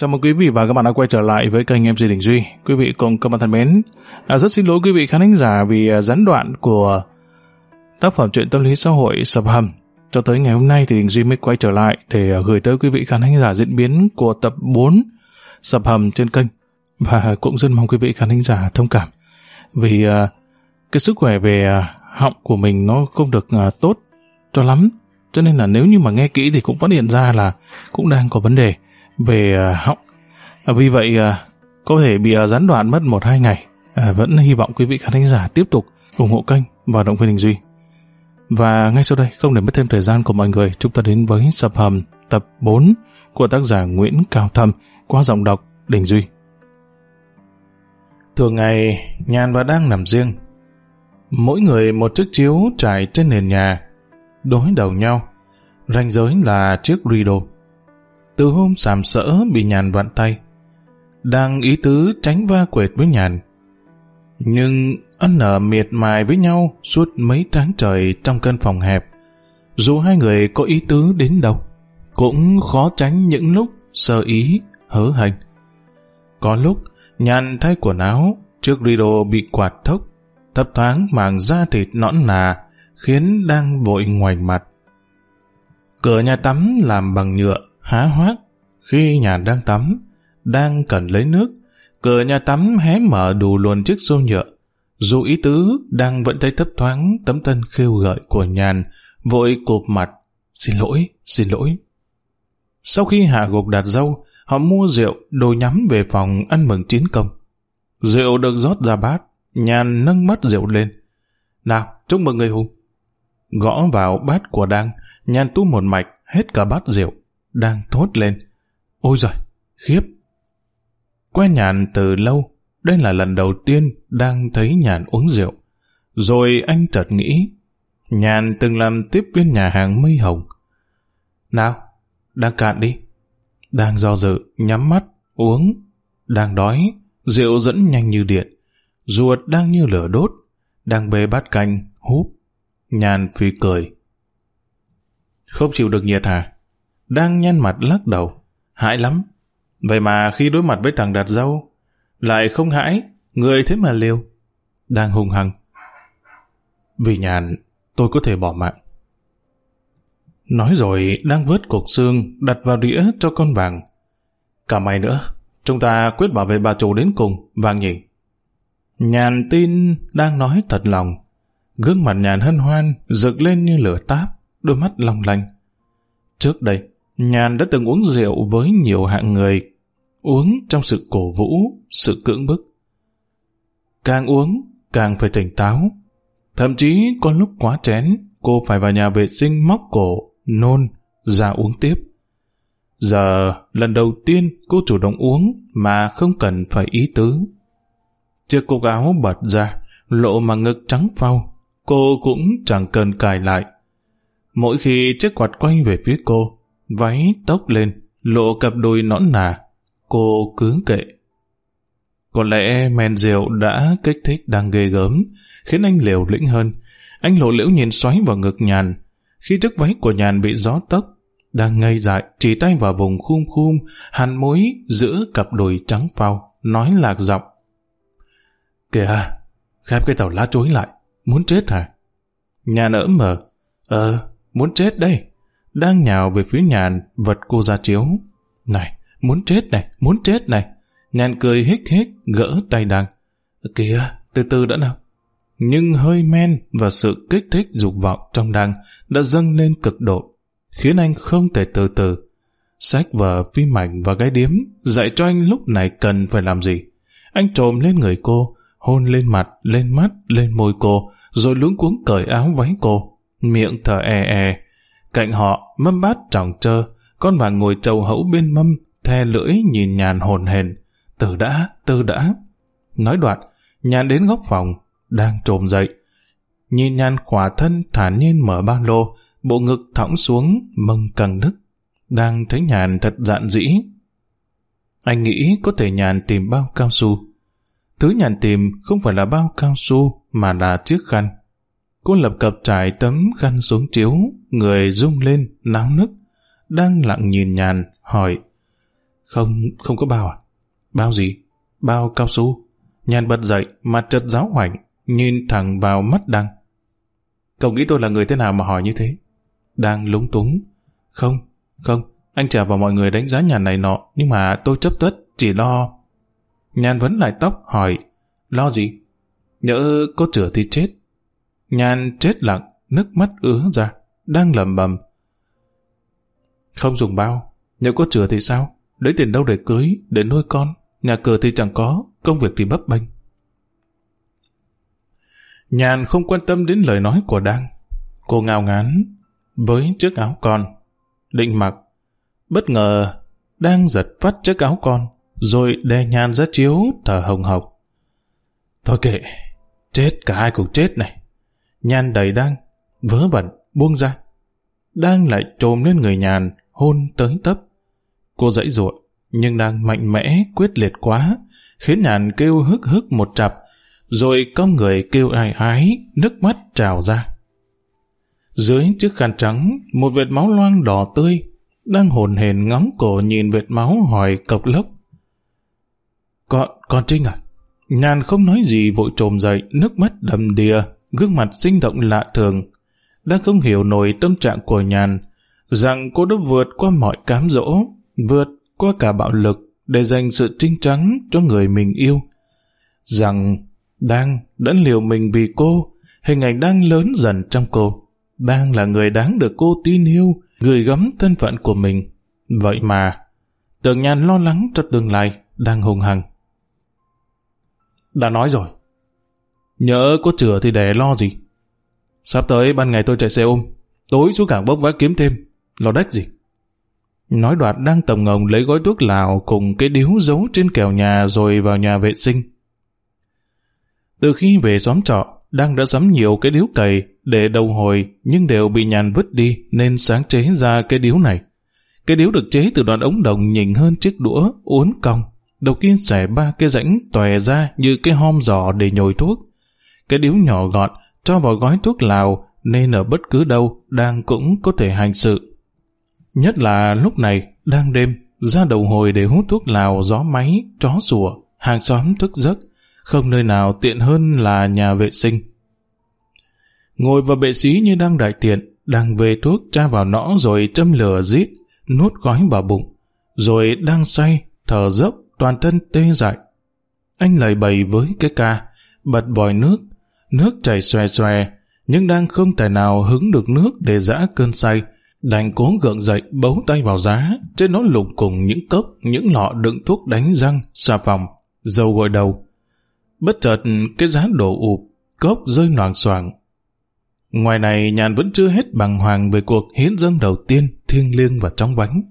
Chào mừng quý vị và các bạn đã quay trở lại với kênh MC Đình Duy. Quý vị cùng các bạn thân mến, à, rất xin lỗi quý vị khán thính giả vì à, gián đoạn của tác phẩm truyện tâm lý xã hội Sập Hầm. Cho tới ngày hôm nay thì Đình Duy mới quay trở lại để à, gửi tới quý vị khán thính giả diễn biến của tập 4 Sập Hầm trên kênh. Và cũng rất mong quý vị khán thính giả thông cảm vì à, cái sức khỏe về à, họng của mình nó không được à, tốt cho lắm. Cho nên là nếu như mà nghe kỹ thì cũng phát hiện ra là cũng đang có vấn đề về à, họng. À, vì vậy à, có thể bị gián đoạn mất một hai ngày. À, vẫn hy vọng quý vị khán thính giả tiếp tục ủng hộ kênh và động viên Đình Duy. Và ngay sau đây, không để mất thêm thời gian của mọi người, chúng ta đến với Sập Hầm tập 4 của tác giả Nguyễn Cao Thâm qua giọng đọc Đình Duy. Thường ngày, Nhàn và đang nằm riêng. Mỗi người một chiếc chiếu trải trên nền nhà, đối đầu nhau. Ranh giới là chiếc rideau. Từ hôm sàm sỡ bị Nhàn vặn tay, đang ý tứ tránh va quệt với Nhàn. Nhưng ân nở miệt mài với nhau suốt mấy tháng trời trong căn phòng hẹp. Dù hai người có ý tứ đến đâu, cũng khó tránh những lúc sơ ý, hớ hành. Có lúc, nhàn thay quần áo, trước rido bị quạt thốc, thấp thoáng màng da thịt nõn nà, khiến đang vội ngoài mặt. Cửa nhà tắm làm bằng nhựa, há hoác, khi nhàn đang tắm, đang cần lấy nước, cửa nhà tắm hé mở đủ luồn chiếc xô nhựa. Dù ý tứ đang vẫn thấy thấp thoáng tấm thân khêu gợi của nhàn, vội cụp mặt. Xin lỗi, xin lỗi. Sau khi hạ gục đạt dâu, họ mua rượu, đồ nhắm về phòng ăn mừng chiến công. Rượu được rót ra bát, nhàn nâng mắt rượu lên. Nào, chúc mừng người hùng. Gõ vào bát của Đăng, nhàn tu một mạch, hết cả bát rượu. Đang thốt lên. Ôi giời, khiếp. Quen nhàn từ lâu, đây là lần đầu tiên đang thấy nhàn uống rượu. Rồi anh chợt nghĩ, nhàn từng làm tiếp viên nhà hàng mây hồng. Nào, đang cạn đi. Đang do dự, nhắm mắt, uống. Đang đói, rượu dẫn nhanh như điện. Ruột đang như lửa đốt, đang bê bát canh, húp. Nhàn phi cười. Không chịu được nhiệt hả? Đang nhăn mặt lắc đầu. Hãi lắm. Vậy mà khi đối mặt với thằng đạt dâu, lại không hãi, người thế mà liều. Đang hung hăng. Vì nhàn, tôi có thể bỏ mạng. Nói rồi đang vớt cục xương đặt vào đĩa cho con vàng. Cả mày nữa, chúng ta quyết bảo vệ bà chủ đến cùng, vàng nhỉ. Nhàn tin đang nói thật lòng. Gương mặt nhàn hân hoan, rực lên như lửa táp, đôi mắt long lanh. Trước đây, nhàn đã từng uống rượu với nhiều hạng người, uống trong sự cổ vũ, sự cưỡng bức. Càng uống, càng phải tỉnh táo. Thậm chí có lúc quá chén, cô phải vào nhà vệ sinh móc cổ, nôn, ra uống tiếp. Giờ, lần đầu tiên cô chủ động uống mà không cần phải ý tứ. Chiếc cúc áo bật ra, lộ mà ngực trắng phau, cô cũng chẳng cần cài lại. Mỗi khi chiếc quạt quay về phía cô, váy tóc lên, lộ cặp đôi nõn nà, cô cứ kệ. Có lẽ men rượu đã kích thích đang ghê gớm, khiến anh liều lĩnh hơn. Anh lộ liễu nhìn xoáy vào ngực nhàn, khi chiếc váy của nhàn bị gió tóc, đang ngây dại chỉ tay vào vùng khum khum, hàn mối giữa cặp đùi trắng phao, nói lạc giọng. Kìa, khép cái tàu lá chối lại, muốn chết hả? Nhàn ỡ mở ờ, muốn chết đây. Đang nhào về phía nhàn, vật cô ra chiếu. Này, muốn chết này, muốn chết này. Nhàn cười hích hích, gỡ tay đang. Kìa, từ từ đã nào. Nhưng hơi men và sự kích thích dục vọng trong đang đã dâng lên cực độ, khiến anh không thể từ từ. Sách vở, phim ảnh và gái điếm dạy cho anh lúc này cần phải làm gì. Anh trồm lên người cô, hôn lên mặt, lên mắt, lên môi cô, rồi luống cuống cởi áo váy cô, miệng thở e e. Cạnh họ, mâm bát tròng trơ, con vàng ngồi trầu hẫu bên mâm, the lưỡi nhìn nhàn hồn hền. Từ đã, từ đã. Nói đoạn, nhàn đến góc phòng, đang trồm dậy. Nhìn nhàn khỏa thân thản nhiên mở ba lô, bộ ngực thõng xuống, mông căng đứt. Đang thấy nhàn thật dạn dĩ. Anh nghĩ có thể nhàn tìm bao cao su. Thứ nhàn tìm không phải là bao cao su mà là chiếc khăn. Cô lập cập trải tấm khăn xuống chiếu, người rung lên, náo nức. Đang lặng nhìn nhàn, hỏi Không, không có bao à? Bao gì? Bao cao su. Nhàn bật dậy, mặt trật giáo hoảnh, nhìn thẳng vào mắt Đăng. Cậu nghĩ tôi là người thế nào mà hỏi như thế? Đang lúng túng. Không, không, anh trả vào mọi người đánh giá nhà này nọ, nhưng mà tôi chấp tất, chỉ lo. Nhàn vấn lại tóc, hỏi, lo gì? Nhỡ có chữa thì chết. Nhàn chết lặng, nước mắt ứa ra, đang lầm bầm. Không dùng bao, nếu có chừa thì sao? Lấy tiền đâu để cưới, để nuôi con, nhà cửa thì chẳng có, công việc thì bấp bênh. Nhàn không quan tâm đến lời nói của Đăng. Cô ngào ngán với chiếc áo con. Định mặc. Bất ngờ, đang giật phát chiếc áo con, rồi đè nhàn ra chiếu thở hồng hộc. Thôi kệ, chết cả hai cùng chết này. Nhàn đầy đang, vớ vẩn, buông ra. Đang lại trồm lên người nhàn, hôn tới tấp. Cô dãy ruộng, nhưng đang mạnh mẽ, quyết liệt quá, khiến nhàn kêu hức hức một chặp, rồi con người kêu ai ái, nước mắt trào ra. Dưới chiếc khăn trắng, một vệt máu loang đỏ tươi, đang hồn hền ngóng cổ nhìn vệt máu hỏi cộc lốc. Con, con Trinh à? Nhàn không nói gì vội trồm dậy, nước mắt đầm đìa, gương mặt sinh động lạ thường. Đã không hiểu nổi tâm trạng của Nhàn, rằng cô đã vượt qua mọi cám dỗ, vượt qua cả bạo lực để dành sự trinh trắng cho người mình yêu. Rằng đang đã liều mình vì cô, hình ảnh đang lớn dần trong cô. Đang là người đáng được cô tin yêu, gửi gắm thân phận của mình. Vậy mà, tưởng nhàn lo lắng cho tương lai, đang hùng hằng. Đã nói rồi, nhớ có chữa thì để lo gì. Sắp tới ban ngày tôi chạy xe ôm, tối xuống cảng bốc vác kiếm thêm, lo đách gì. Nói đoạt đang tầm ngồng lấy gói thuốc lào cùng cái điếu giấu trên kèo nhà rồi vào nhà vệ sinh. Từ khi về xóm trọ, đang đã sắm nhiều cái điếu cày để đầu hồi nhưng đều bị nhàn vứt đi nên sáng chế ra cái điếu này. Cái điếu được chế từ đoạn ống đồng nhỉnh hơn chiếc đũa uốn cong. Đầu kia xẻ ba cái rãnh tòe ra như cái hom giỏ để nhồi thuốc. Cái điếu nhỏ gọn cho vào gói thuốc lào nên ở bất cứ đâu đang cũng có thể hành sự. Nhất là lúc này, đang đêm, ra đầu hồi để hút thuốc lào gió máy, chó sủa, hàng xóm thức giấc, không nơi nào tiện hơn là nhà vệ sinh. Ngồi vào bệ xí như đang đại tiện, đang về thuốc tra vào nõ rồi châm lửa rít, nuốt gói vào bụng, rồi đang say, thở dốc, toàn thân tê dại. Anh lầy bầy với cái ca, bật vòi nước, nước chảy xòe xòe, nhưng đang không thể nào hứng được nước để dã cơn say, đành cố gượng dậy bấu tay vào giá, trên nó lục cùng những cốc, những lọ đựng thuốc đánh răng, xà phòng, dầu gội đầu. Bất chợt cái giá đổ ụp, cốc rơi loảng xoảng. Ngoài này nhàn vẫn chưa hết bằng hoàng về cuộc hiến dâng đầu tiên, thiêng liêng và trong vánh.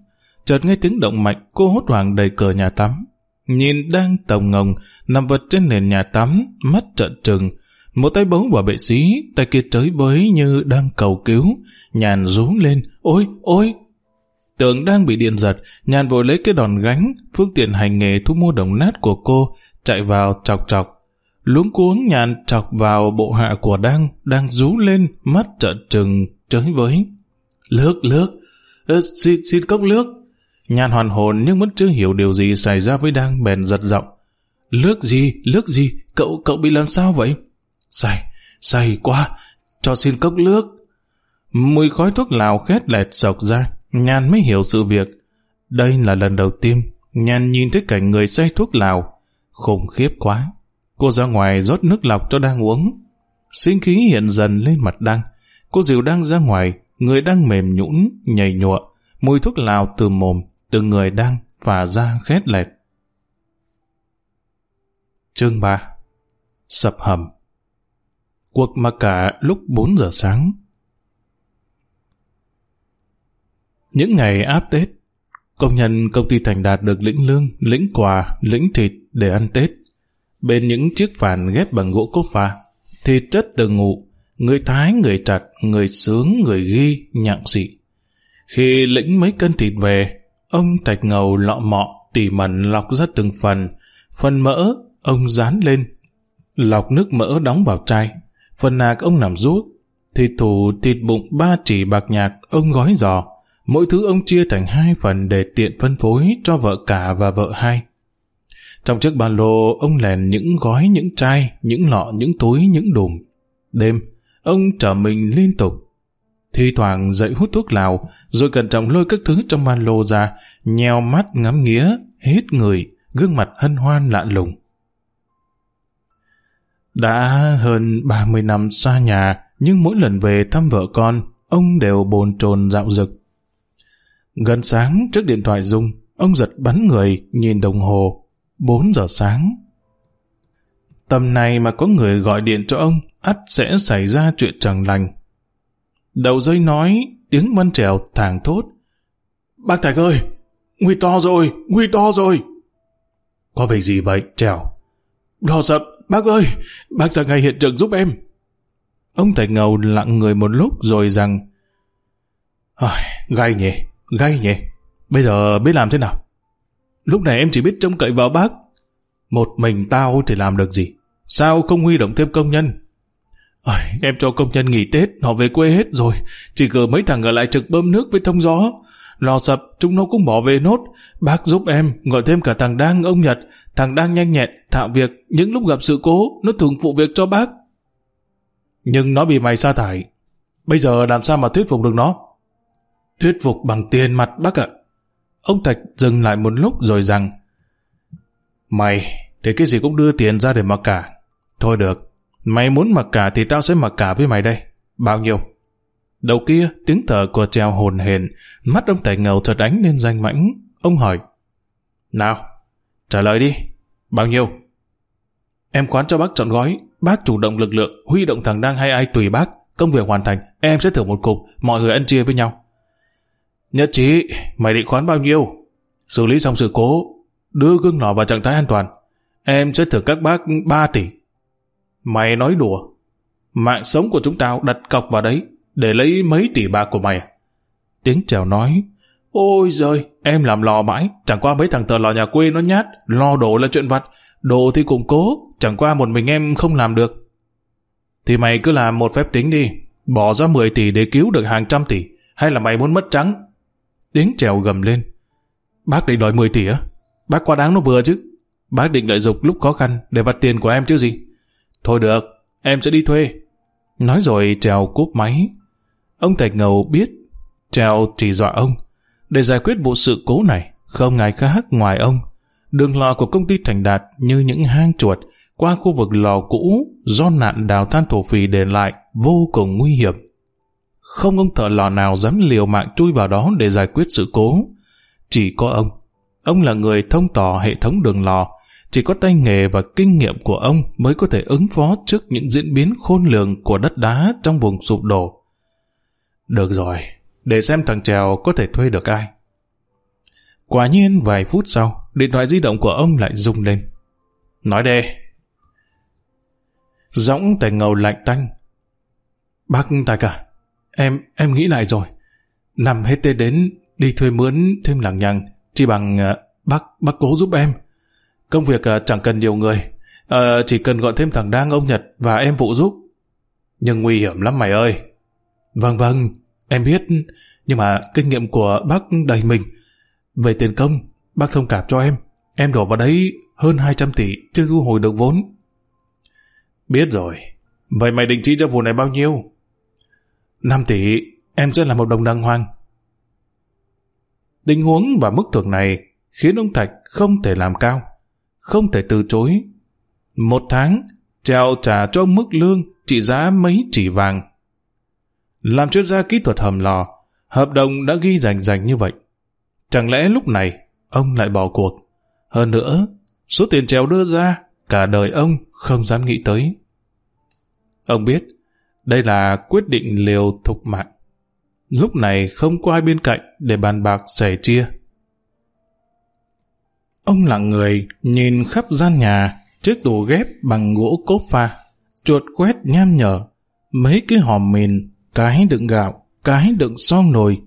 Chợt nghe tiếng động mạnh, cô hốt hoảng đầy cờ nhà tắm. Nhìn đang tồng ngồng, nằm vật trên nền nhà tắm, mắt trợn trừng, một tay bấu vào bệ sĩ, tay kia tới với như đang cầu cứu, nhàn rú lên, ôi, ôi. Tưởng đang bị điện giật, nhàn vội lấy cái đòn gánh, phương tiện hành nghề thu mua đồng nát của cô, chạy vào chọc chọc. Luống cuống nhàn chọc vào bộ hạ của đang đang rú lên, mắt trợn trừng, chới với. Lước, lước, ờ, xin, xin cốc nước. Nhàn hoàn hồn nhưng vẫn chưa hiểu điều gì xảy ra với đang bèn giật giọng. Lước gì, lước gì, cậu, cậu bị làm sao vậy? Say, say quá, cho xin cốc nước. Mùi khói thuốc lào khét lẹt sọc ra, Nhan mới hiểu sự việc. Đây là lần đầu tiên Nhan nhìn thấy cảnh người say thuốc lào. Khủng khiếp quá. Cô ra ngoài rót nước lọc cho đang uống. Sinh khí hiện dần lên mặt đang. Cô dìu đang ra ngoài, người đang mềm nhũn, nhảy nhụa. Mùi thuốc lào từ mồm, từ người đang phả ra khét lẹt. Chương 3 Sập hầm Cuộc mà cả lúc 4 giờ sáng. Những ngày áp Tết, công nhân công ty Thành Đạt được lĩnh lương, lĩnh quà, lĩnh thịt để ăn Tết. Bên những chiếc phản ghép bằng gỗ cốt pha, thịt chất từ ngụ, người thái, người chặt, người sướng, người ghi, nhặng xị. Khi lĩnh mấy cân thịt về, ông Thạch Ngầu lọ mọ, tỉ mẩn lọc ra từng phần, phần mỡ, ông dán lên, lọc nước mỡ đóng vào chai, phần nạc ông nằm rút, thịt thủ thịt bụng ba chỉ bạc nhạc ông gói giò, Mỗi thứ ông chia thành hai phần để tiện phân phối cho vợ cả và vợ hai. Trong chiếc ba lô, ông lèn những gói, những chai, những lọ, những túi, những đùm. Đêm, ông trở mình liên tục. Thi thoảng dậy hút thuốc lào, rồi cẩn trọng lôi các thứ trong ba lô ra, nheo mắt ngắm nghía, hết người, gương mặt hân hoan lạ lùng. Đã hơn 30 năm xa nhà, nhưng mỗi lần về thăm vợ con, ông đều bồn chồn dạo dực. Gần sáng trước điện thoại rung, ông giật bắn người, nhìn đồng hồ, 4 giờ sáng. Tầm này mà có người gọi điện cho ông, ắt sẽ xảy ra chuyện chẳng lành. Đầu dây nói, tiếng văn trèo thảng thốt. Bác Thạch ơi, nguy to rồi, nguy to rồi. Có việc gì vậy, trèo? Lo sập, bác ơi, bác ra ngay hiện trường giúp em. Ông Thạch Ngầu lặng người một lúc rồi rằng à, Gay nhỉ, gay nhỉ. Bây giờ biết làm thế nào? Lúc này em chỉ biết trông cậy vào bác. Một mình tao thì làm được gì? Sao không huy động thêm công nhân? Ôi, em cho công nhân nghỉ Tết, họ về quê hết rồi. Chỉ cờ mấy thằng ở lại trực bơm nước với thông gió. Lò sập, chúng nó cũng bỏ về nốt. Bác giúp em, gọi thêm cả thằng Đang, ông Nhật. Thằng Đang nhanh nhẹn, thạo việc. Những lúc gặp sự cố, nó thường phụ việc cho bác. Nhưng nó bị mày sa thải. Bây giờ làm sao mà thuyết phục được nó? Thuyết phục bằng tiền mặt bác ạ. Ông Thạch dừng lại một lúc rồi rằng Mày thì cái gì cũng đưa tiền ra để mặc cả. Thôi được, mày muốn mặc cả thì tao sẽ mặc cả với mày đây. Bao nhiêu? Đầu kia, tiếng thở của treo hồn hền, mắt ông Thạch ngầu thật ánh lên danh mãnh. Ông hỏi Nào, trả lời đi. Bao nhiêu? Em khoán cho bác chọn gói, bác chủ động lực lượng, huy động thằng đang hay ai tùy bác, công việc hoàn thành, em sẽ thưởng một cục, mọi người ăn chia với nhau. Nhất trí, mày định khoán bao nhiêu? Xử lý xong sự cố, đưa gương nỏ vào trạng thái an toàn. Em sẽ thưởng các bác 3 tỷ. Mày nói đùa. Mạng sống của chúng tao đặt cọc vào đấy để lấy mấy tỷ bạc của mày. Tiếng trèo nói, Ôi giời, em làm lò mãi, chẳng qua mấy thằng tờ lò nhà quê nó nhát, lo đổ là chuyện vặt, đồ thì cũng cố, chẳng qua một mình em không làm được. Thì mày cứ làm một phép tính đi, bỏ ra 10 tỷ để cứu được hàng trăm tỷ, hay là mày muốn mất trắng, Tiếng trèo gầm lên. Bác định đòi 10 tỷ á? Bác quá đáng nó vừa chứ. Bác định lợi dụng lúc khó khăn để vặt tiền của em chứ gì. Thôi được, em sẽ đi thuê. Nói rồi trèo cúp máy. Ông Thạch Ngầu biết trèo chỉ dọa ông. Để giải quyết vụ sự cố này, không ngài khác ngoài ông. Đường lò của công ty Thành Đạt như những hang chuột qua khu vực lò cũ do nạn đào than thổ phì để lại vô cùng nguy hiểm. Không ông thợ lò nào dám liều mạng chui vào đó để giải quyết sự cố. Chỉ có ông. Ông là người thông tỏ hệ thống đường lò. Chỉ có tay nghề và kinh nghiệm của ông mới có thể ứng phó trước những diễn biến khôn lường của đất đá trong vùng sụp đổ. Được rồi, để xem thằng Trèo có thể thuê được ai. Quả nhiên vài phút sau, điện thoại di động của ông lại rung lên. Nói đi. Giọng tài ngầu lạnh tanh. Bác tài cả, Em, em nghĩ lại rồi. Năm hết tê đến, đi thuê mướn thêm lằng nhằng, chỉ bằng uh, bác, bác cố giúp em. Công việc uh, chẳng cần nhiều người, uh, chỉ cần gọi thêm thằng Đang ông Nhật và em phụ giúp. Nhưng nguy hiểm lắm mày ơi. Vâng vâng, em biết, nhưng mà kinh nghiệm của bác đầy mình. Về tiền công, bác thông cảm cho em. Em đổ vào đấy hơn 200 tỷ, chưa thu hồi được vốn. Biết rồi. Vậy mày định chi cho vụ này bao nhiêu? 5 tỷ, em sẽ làm một đồng đàng hoàng. Tình huống và mức thưởng này khiến ông Thạch không thể làm cao, không thể từ chối. Một tháng, treo trả cho ông mức lương trị giá mấy chỉ vàng. Làm chuyên gia kỹ thuật hầm lò, hợp đồng đã ghi rành rành như vậy. Chẳng lẽ lúc này ông lại bỏ cuộc? Hơn nữa, số tiền treo đưa ra, cả đời ông không dám nghĩ tới. Ông biết, đây là quyết định liều thục mạng. Lúc này không có ai bên cạnh để bàn bạc sẻ chia. Ông lặng người, nhìn khắp gian nhà, chiếc tủ ghép bằng gỗ cốt pha, chuột quét nham nhở, mấy cái hòm mìn, cái đựng gạo, cái đựng son nồi.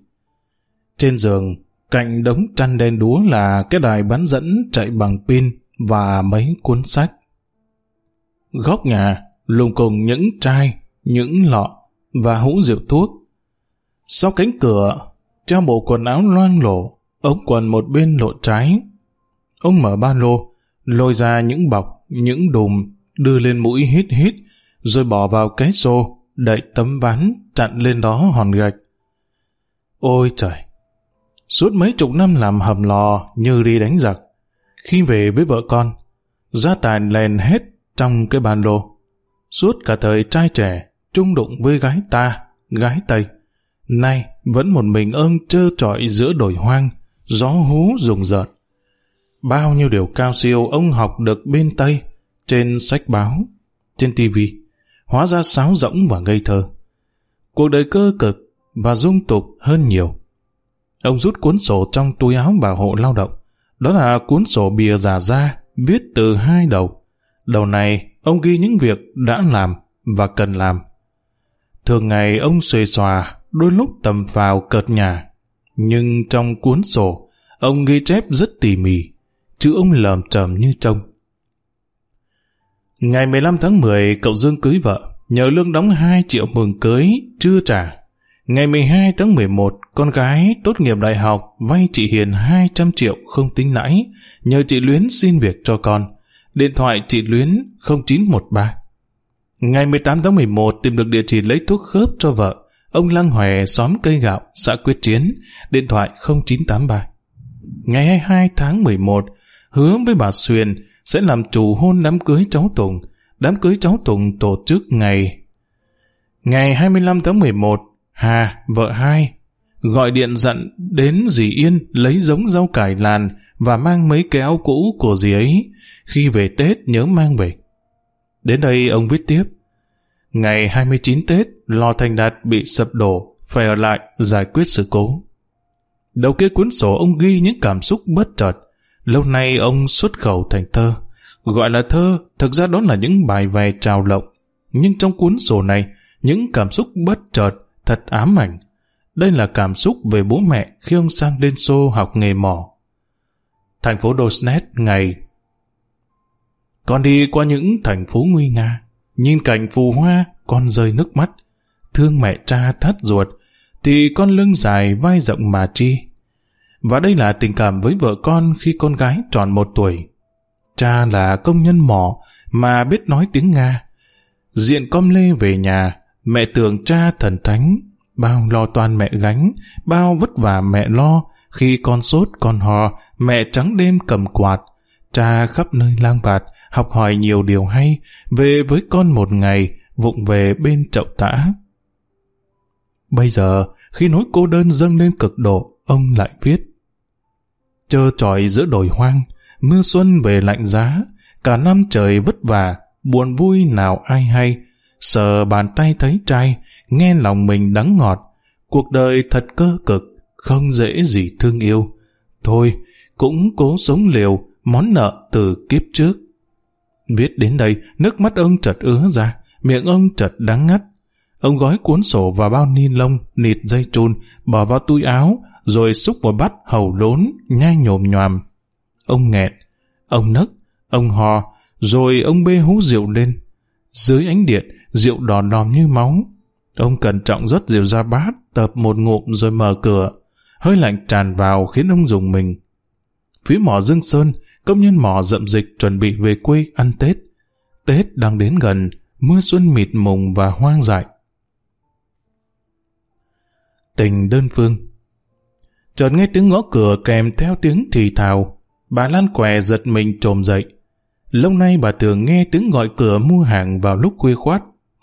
Trên giường, cạnh đống chăn đen đúa là cái đài bán dẫn chạy bằng pin và mấy cuốn sách. Góc nhà, lùng cùng những chai, những lọ và hũ rượu thuốc. Sau cánh cửa, treo bộ quần áo loang lổ, ống quần một bên lộ trái. Ông mở ba lô, lôi ra những bọc, những đùm, đưa lên mũi hít hít, rồi bỏ vào cái xô, đậy tấm ván, chặn lên đó hòn gạch. Ôi trời! Suốt mấy chục năm làm hầm lò như đi đánh giặc. Khi về với vợ con, gia tài lèn hết trong cái bàn lô. Suốt cả thời trai trẻ, trung đụng với gái ta, gái Tây. Nay vẫn một mình ơn trơ trọi giữa đồi hoang, gió hú rùng rợn. Bao nhiêu điều cao siêu ông học được bên Tây, trên sách báo, trên tivi hóa ra sáo rỗng và ngây thơ. Cuộc đời cơ cực và dung tục hơn nhiều. Ông rút cuốn sổ trong túi áo bảo hộ lao động. Đó là cuốn sổ bìa giả ra, viết từ hai đầu. Đầu này, ông ghi những việc đã làm và cần làm. Thường ngày ông xuề xòa, đôi lúc tầm vào cợt nhà. Nhưng trong cuốn sổ, ông ghi chép rất tỉ mỉ, chứ ông lờm trầm như trông. Ngày 15 tháng 10, cậu Dương cưới vợ, nhờ lương đóng 2 triệu mừng cưới, chưa trả. Ngày 12 tháng 11, con gái tốt nghiệp đại học vay chị Hiền 200 triệu không tính lãi, nhờ chị Luyến xin việc cho con. Điện thoại chị Luyến 0913. Ngày 18 tháng 11 tìm được địa chỉ lấy thuốc khớp cho vợ. Ông Lăng Hòe, xóm cây gạo, xã Quyết Chiến, điện thoại 0983. Ngày 22 tháng 11, hứa với bà Xuyên sẽ làm chủ hôn đám cưới cháu Tùng. Đám cưới cháu Tùng tổ chức ngày Ngày 25 tháng 11, Hà, vợ hai, gọi điện dặn đến dì Yên lấy giống rau cải làn và mang mấy cái áo cũ của dì ấy. Khi về Tết nhớ mang về. Đến đây ông viết tiếp. Ngày 29 Tết, lò thành đạt bị sập đổ, phải ở lại giải quyết sự cố. Đầu kia cuốn sổ ông ghi những cảm xúc bất chợt. Lâu nay ông xuất khẩu thành thơ. Gọi là thơ, thực ra đó là những bài về trào lộng. Nhưng trong cuốn sổ này, những cảm xúc bất chợt, thật ám ảnh. Đây là cảm xúc về bố mẹ khi ông sang Liên Xô học nghề mỏ. Thành phố Dosnet ngày Con đi qua những thành phố nguy nga, nhìn cảnh phù hoa, con rơi nước mắt. Thương mẹ cha thắt ruột, thì con lưng dài vai rộng mà chi. Và đây là tình cảm với vợ con khi con gái tròn một tuổi. Cha là công nhân mỏ mà biết nói tiếng Nga. Diện com lê về nhà, mẹ tưởng cha thần thánh, bao lo toan mẹ gánh, bao vất vả mẹ lo, khi con sốt con hò, mẹ trắng đêm cầm quạt, cha khắp nơi lang bạt, học hỏi nhiều điều hay, về với con một ngày, vụng về bên chậu tã. Bây giờ, khi nỗi cô đơn dâng lên cực độ, ông lại viết trơ trọi giữa đồi hoang, mưa xuân về lạnh giá, cả năm trời vất vả, buồn vui nào ai hay, sờ bàn tay thấy trai, nghe lòng mình đắng ngọt, cuộc đời thật cơ cực, không dễ gì thương yêu. Thôi, cũng cố sống liều, món nợ từ kiếp trước. Viết đến đây, nước mắt ông chợt ứa ra, miệng ông chợt đắng ngắt. Ông gói cuốn sổ vào bao ni lông, nịt dây chun, bỏ vào túi áo, rồi xúc một bát hầu lốn, nhai nhồm nhòm. Ông nghẹn, ông nấc, ông hò, rồi ông bê hú rượu lên. Dưới ánh điện, rượu đỏ đòm như máu. Ông cẩn trọng rót rượu ra bát, tập một ngụm rồi mở cửa. Hơi lạnh tràn vào khiến ông dùng mình. Phía mỏ Dương Sơn, công nhân mỏ dậm dịch chuẩn bị về quê ăn Tết. Tết đang đến gần, mưa xuân mịt mùng và hoang dại. Tình đơn phương Chợt nghe tiếng ngõ cửa kèm theo tiếng thì thào, bà Lan què giật mình trồm dậy. Lâu nay bà thường nghe tiếng gọi cửa mua hàng vào lúc khuya khoát.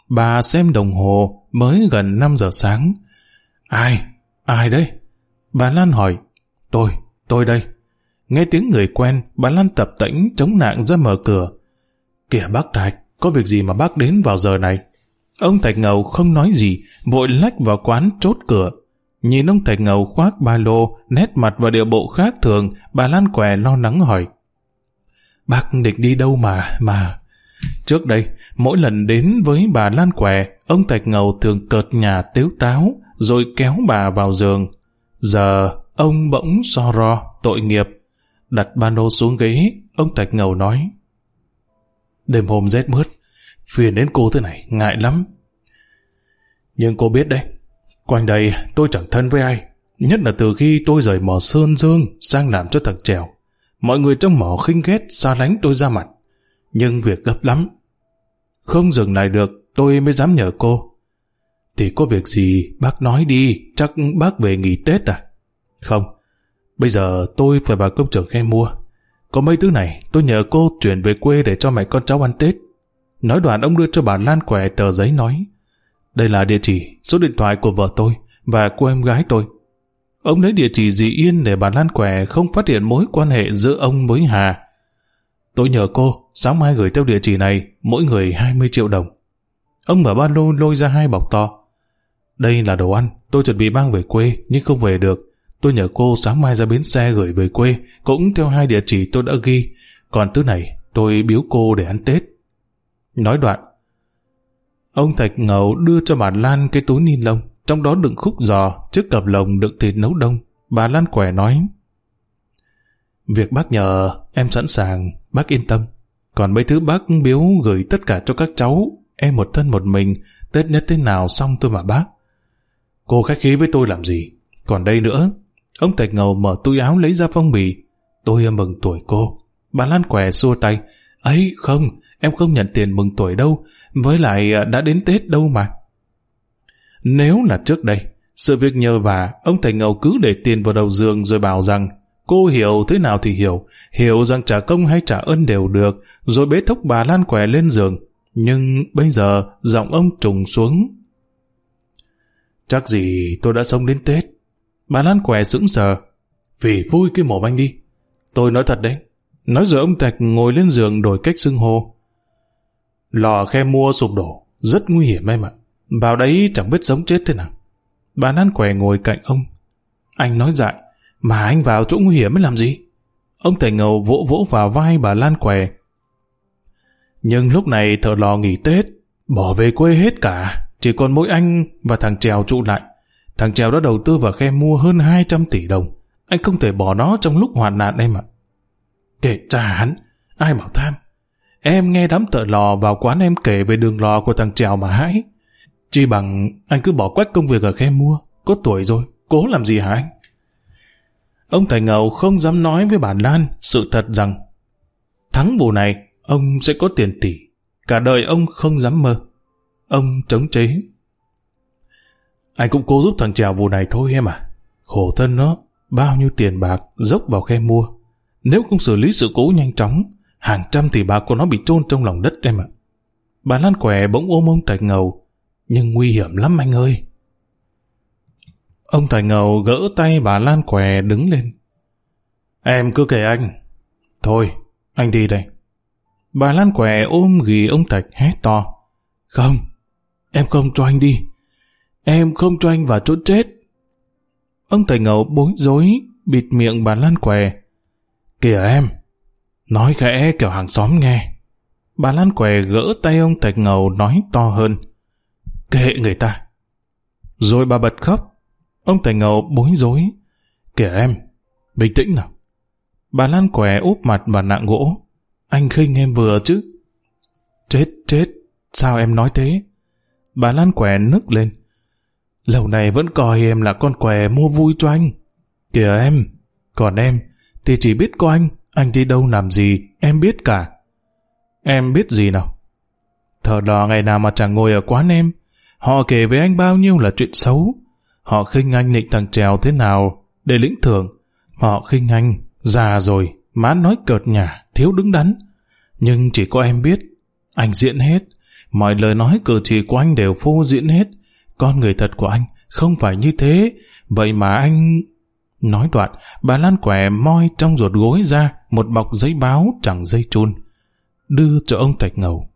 Bà xem đồng hồ mới gần 5 giờ sáng. Ai? Ai đây? Bà Lan hỏi. Tôi, tôi đây. Nghe tiếng người quen, bà Lan tập tĩnh chống nạn ra mở cửa. Kìa bác Thạch, có việc gì mà bác đến vào giờ này? Ông Thạch Ngầu không nói gì, vội lách vào quán chốt cửa. Nhìn ông Thạch Ngầu khoác ba lô, nét mặt và điệu bộ khác thường, bà Lan què lo lắng hỏi. Bác định đi đâu mà, mà... Trước đây, mỗi lần đến với bà Lan què, ông Thạch Ngầu thường cợt nhà tiếu táo, rồi kéo bà vào giường. Giờ, ông bỗng so ro, tội nghiệp. Đặt ba lô xuống ghế, ông Thạch Ngầu nói. Đêm hôm rét mướt, phiền đến cô thế này, ngại lắm. Nhưng cô biết đấy, quanh đây tôi chẳng thân với ai. Nhất là từ khi tôi rời mỏ Sơn Dương sang làm cho thằng Trèo. Mọi người trong mỏ khinh ghét xa lánh tôi ra mặt. Nhưng việc gấp lắm. Không dừng lại được, tôi mới dám nhờ cô. Thì có việc gì, bác nói đi, chắc bác về nghỉ Tết à? Không, bây giờ tôi phải vào công trường khe mua. Có mấy thứ này, tôi nhờ cô chuyển về quê để cho mẹ con cháu ăn Tết. Nói đoạn ông đưa cho bà Lan quẻ tờ giấy nói. Đây là địa chỉ, số điện thoại của vợ tôi và cô em gái tôi. Ông lấy địa chỉ dì Yên để bà Lan quẻ không phát hiện mối quan hệ giữa ông với Hà. Tôi nhờ cô, sáng mai gửi theo địa chỉ này, mỗi người 20 triệu đồng. Ông mở ba lô lôi ra hai bọc to. Đây là đồ ăn, tôi chuẩn bị mang về quê nhưng không về được. Tôi nhờ cô sáng mai ra bến xe gửi về quê, cũng theo hai địa chỉ tôi đã ghi. Còn thứ này, tôi biếu cô để ăn Tết. Nói đoạn, ông Thạch Ngầu đưa cho bà Lan cái túi ni lông, trong đó đựng khúc giò, chiếc cặp lồng đựng thịt nấu đông. Bà Lan quẻ nói, Việc bác nhờ, em sẵn sàng, bác yên tâm. Còn mấy thứ bác biếu gửi tất cả cho các cháu, em một thân một mình, Tết nhất thế nào xong tôi mà bác. Cô khách khí với tôi làm gì? Còn đây nữa, ông Thạch Ngầu mở túi áo lấy ra phong bì. Tôi mừng tuổi cô. Bà Lan què xua tay. ấy không, em không nhận tiền mừng tuổi đâu, với lại à, đã đến Tết đâu mà. Nếu là trước đây, sự việc nhờ và ông Thầy Ngầu cứ để tiền vào đầu giường rồi bảo rằng cô hiểu thế nào thì hiểu, hiểu rằng trả công hay trả ơn đều được, rồi bế thúc bà Lan què lên giường. Nhưng bây giờ giọng ông trùng xuống. Chắc gì tôi đã sống đến Tết. Bà Lan què sững sờ. Vì vui cái mồm anh đi. Tôi nói thật đấy. Nói rồi ông Trạch ngồi lên giường đổi cách xưng hô. Lò khe mua sụp đổ, rất nguy hiểm em ạ. Vào đấy chẳng biết sống chết thế nào. Bà Lan què ngồi cạnh ông. Anh nói dại, mà anh vào chỗ nguy hiểm mới làm gì? Ông Thầy Ngầu vỗ vỗ vào vai bà Lan què. Nhưng lúc này thợ lò nghỉ Tết, bỏ về quê hết cả, chỉ còn mỗi anh và thằng Trèo trụ lại. Thằng Trèo đã đầu tư vào khe mua hơn 200 tỷ đồng. Anh không thể bỏ nó trong lúc hoạn nạn em ạ. Kể cha hắn, ai bảo tham. Em nghe đám thợ lò vào quán em kể về đường lò của thằng Trèo mà hãi. Chỉ bằng anh cứ bỏ quách công việc ở khe mua, có tuổi rồi, cố làm gì hả anh? Ông thầy Ngầu không dám nói với bà Lan sự thật rằng thắng vụ này ông sẽ có tiền tỷ. Cả đời ông không dám mơ. Ông chống chế. Anh cũng cố giúp thằng Trèo vụ này thôi em à. Khổ thân nó, bao nhiêu tiền bạc dốc vào khe mua. Nếu không xử lý sự cố nhanh chóng, hàng trăm tỷ bạc của nó bị chôn trong lòng đất em ạ. Bà Lan quẻ bỗng ôm ông Tài Ngầu, nhưng nguy hiểm lắm anh ơi. Ông Tài Ngầu gỡ tay bà Lan què đứng lên. Em cứ kể anh. Thôi, anh đi đây. Bà Lan què ôm ghì ông Thạch hét to. Không, em không cho anh đi. Em không cho anh vào chỗ chết. Ông Thầy Ngầu bối rối, bịt miệng bà Lan què. Kìa em, nói khẽ kiểu hàng xóm nghe. Bà Lan què gỡ tay ông Thạch Ngầu nói to hơn. Kệ người ta. Rồi bà bật khóc. Ông Thạch Ngầu bối rối. Kìa em, bình tĩnh nào. Bà Lan què úp mặt vào nạng gỗ. Anh khinh em vừa chứ. Chết, chết, sao em nói thế? Bà Lan què nức lên. Lâu này vẫn coi em là con què mua vui cho anh. Kìa em, còn em thì chỉ biết có anh, anh đi đâu làm gì, em biết cả. Em biết gì nào? Thờ đò ngày nào mà chẳng ngồi ở quán em, họ kể với anh bao nhiêu là chuyện xấu. Họ khinh anh nịnh thằng trèo thế nào để lĩnh thưởng. Họ khinh anh, già rồi, má nói cợt nhả, thiếu đứng đắn. Nhưng chỉ có em biết, anh diễn hết. Mọi lời nói cử chỉ của anh đều phô diễn hết. Con người thật của anh không phải như thế. Vậy mà anh... Nói đoạn, bà Lan quẻ moi trong ruột gối ra một bọc giấy báo chẳng dây chun. Đưa cho ông Thạch Ngầu.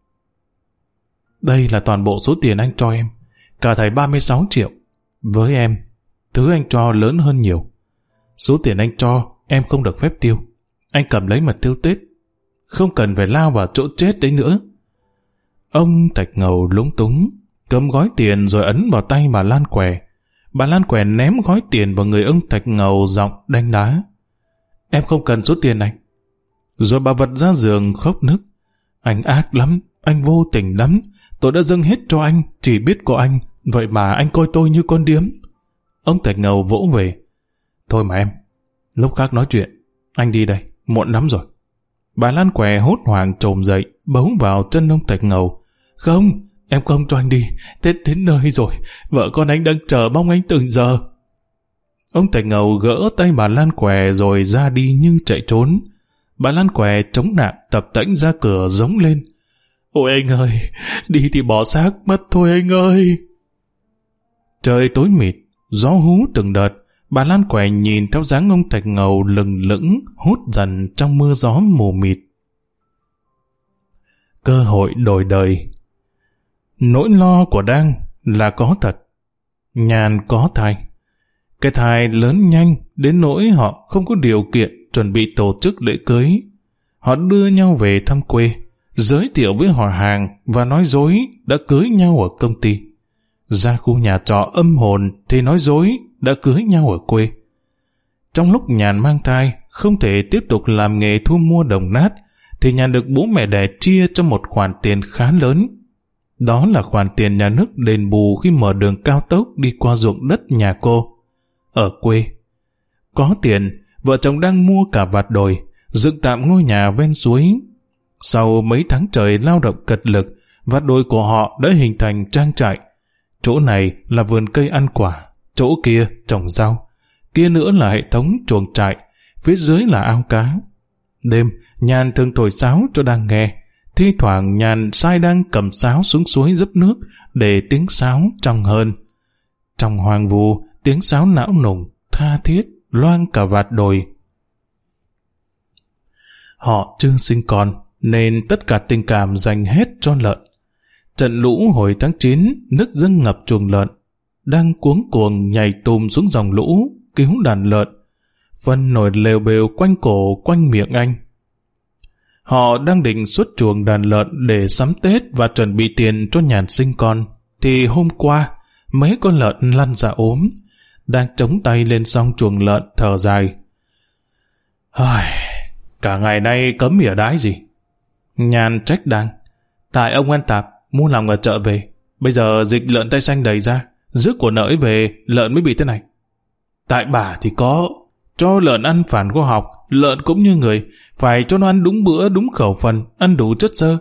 Đây là toàn bộ số tiền anh cho em. Cả thầy 36 triệu. Với em, thứ anh cho lớn hơn nhiều. Số tiền anh cho, em không được phép tiêu. Anh cầm lấy mà tiêu Tết. Không cần phải lao vào chỗ chết đấy nữa. Ông Thạch Ngầu lúng túng, cầm gói tiền rồi ấn vào tay bà Lan Què. Bà Lan Què ném gói tiền vào người ông Thạch Ngầu giọng đánh đá. Em không cần số tiền này. Rồi bà vật ra giường khóc nức. Anh ác lắm, anh vô tình lắm. Tôi đã dâng hết cho anh, chỉ biết có anh. Vậy mà anh coi tôi như con điếm. Ông Thạch Ngầu vỗ về. Thôi mà em, lúc khác nói chuyện. Anh đi đây, muộn lắm rồi. Bà Lan què hốt hoảng trồm dậy, bấu vào chân ông Thạch Ngầu. Không, em không cho anh đi, Tết đến nơi rồi, vợ con anh đang chờ mong anh từng giờ. Ông Thạch Ngầu gỡ tay bà Lan què rồi ra đi như chạy trốn. Bà Lan què chống nạn tập tễnh ra cửa giống lên. Ôi anh ơi, đi thì bỏ xác mất thôi anh ơi. Trời tối mịt, gió hú từng đợt, bà Lan què nhìn theo dáng ông Thạch Ngầu lừng lững hút dần trong mưa gió mù mịt. Cơ hội đổi đời Nỗi lo của Đăng là có thật. Nhàn có thai. Cái thai lớn nhanh đến nỗi họ không có điều kiện chuẩn bị tổ chức lễ cưới. Họ đưa nhau về thăm quê, giới thiệu với họ hàng và nói dối đã cưới nhau ở công ty. Ra khu nhà trọ âm hồn thì nói dối đã cưới nhau ở quê. Trong lúc Nhàn mang thai, không thể tiếp tục làm nghề thu mua đồng nát, thì Nhàn được bố mẹ đẻ chia cho một khoản tiền khá lớn. Đó là khoản tiền nhà nước đền bù khi mở đường cao tốc đi qua ruộng đất nhà cô. Ở quê, có tiền, vợ chồng đang mua cả vạt đồi, dựng tạm ngôi nhà ven suối. Sau mấy tháng trời lao động cật lực, vạt đồi của họ đã hình thành trang trại. Chỗ này là vườn cây ăn quả, chỗ kia trồng rau, kia nữa là hệ thống chuồng trại, phía dưới là ao cá. Đêm, nhàn thường thổi sáo cho đang nghe, thi thoảng nhàn sai đang cầm sáo xuống suối dấp nước để tiếng sáo trong hơn. Trong hoàng vu, tiếng sáo não nùng, tha thiết, loan cả vạt đồi. Họ chưa sinh con, nên tất cả tình cảm dành hết cho lợn. Trận lũ hồi tháng 9, nước dâng ngập chuồng lợn, đang cuống cuồng nhảy tùm xuống dòng lũ, cứu đàn lợn. Vân nổi lều bều quanh cổ quanh miệng anh. Họ đang định xuất chuồng đàn lợn để sắm Tết và chuẩn bị tiền cho nhàn sinh con, thì hôm qua, mấy con lợn lăn ra ốm, đang chống tay lên song chuồng lợn thở dài. Ai, cả ngày nay cấm mỉa đái gì. Nhàn trách đang. Tại ông ăn tạp, mua lòng ở chợ về. Bây giờ dịch lợn tay xanh đầy ra, rước của nợi về, lợn mới bị thế này. Tại bà thì có, cho lợn ăn phản khoa học, lợn cũng như người, phải cho nó ăn đúng bữa, đúng khẩu phần, ăn đủ chất xơ.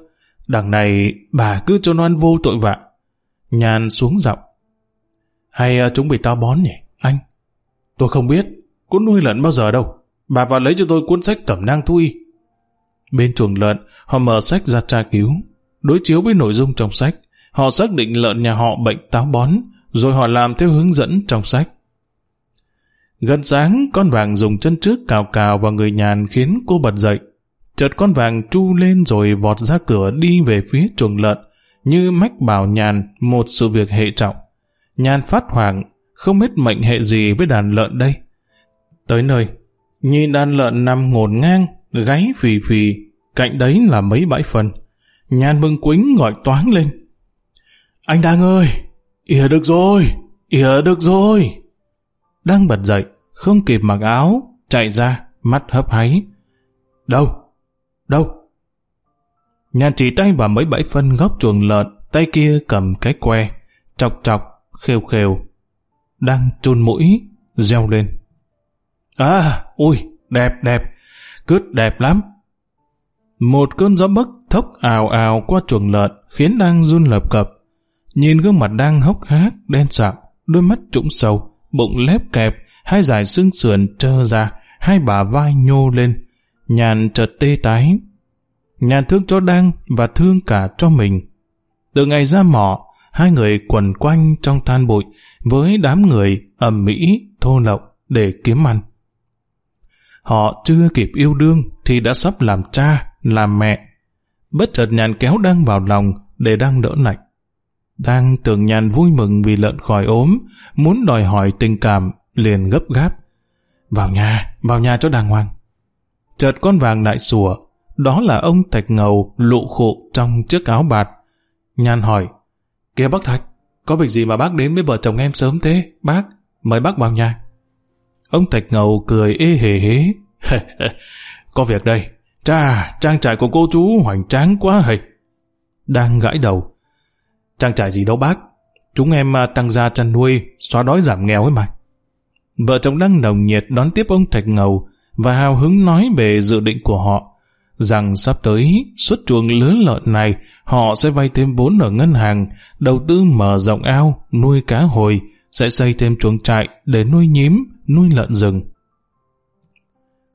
Đằng này, bà cứ cho nó ăn vô tội vạ. Nhàn xuống giọng. Hay à, chúng bị tao bón nhỉ, anh? Tôi không biết, có nuôi lợn bao giờ đâu. Bà vào lấy cho tôi cuốn sách cẩm nang thú y. Bên chuồng lợn, họ mở sách ra tra cứu. Đối chiếu với nội dung trong sách, họ xác định lợn nhà họ bệnh táo bón, rồi họ làm theo hướng dẫn trong sách. Gần sáng, con vàng dùng chân trước cào cào vào người nhàn khiến cô bật dậy. Chợt con vàng tru lên rồi vọt ra cửa đi về phía chuồng lợn, như mách bảo nhàn một sự việc hệ trọng. Nhàn phát hoảng, không biết mệnh hệ gì với đàn lợn đây. Tới nơi, nhìn đàn lợn nằm ngổn ngang, gáy phì phì, cạnh đấy là mấy bãi phân. Nhàn mừng quính gọi toáng lên. Anh đang ơi, ỉa được rồi, ỉa được rồi. Đang bật dậy, không kịp mặc áo, chạy ra, mắt hấp háy. Đâu? Đâu? Nhàn chỉ tay vào mấy bãi phân góc chuồng lợn, tay kia cầm cái que, chọc chọc, khều khều. Đang chôn mũi, reo lên. À, ui, đẹp đẹp, cứt đẹp lắm. Một cơn gió bấc thốc ào ào qua chuồng lợn khiến đang run lập cập. Nhìn gương mặt đang hốc hác, đen sạm, đôi mắt trũng sâu, bụng lép kẹp, hai dải xương sườn trơ ra, hai bà vai nhô lên. Nhàn chợt tê tái. Nhàn thương cho Đăng và thương cả cho mình. Từ ngày ra mỏ, hai người quần quanh trong than bụi với đám người ẩm mỹ, thô lậu để kiếm ăn. Họ chưa kịp yêu đương thì đã sắp làm cha, làm mẹ. Bất chợt nhàn kéo Đăng vào lòng để Đăng đỡ lạnh. Đang tưởng nhàn vui mừng vì lợn khỏi ốm, muốn đòi hỏi tình cảm, liền gấp gáp. Vào nhà, vào nhà cho đàng hoàng. Chợt con vàng lại sủa, đó là ông Thạch Ngầu lụ khụ trong chiếc áo bạt. Nhàn hỏi, kia bác Thạch, có việc gì mà bác đến với vợ chồng em sớm thế, bác, mời bác vào nhà. Ông Thạch Ngầu cười ê hề hế. có việc đây, cha, trang trại của cô chú hoành tráng quá hề. Đang gãi đầu, Trang trại gì đâu bác. Chúng em à, tăng gia chăn nuôi, xóa đói giảm nghèo ấy mà vợ chồng đang nồng nhiệt đón tiếp ông Thạch Ngầu và hào hứng nói về dự định của họ, rằng sắp tới xuất chuồng lớn lợn này họ sẽ vay thêm vốn ở ngân hàng, đầu tư mở rộng ao, nuôi cá hồi, sẽ xây thêm chuồng trại để nuôi nhím, nuôi lợn rừng.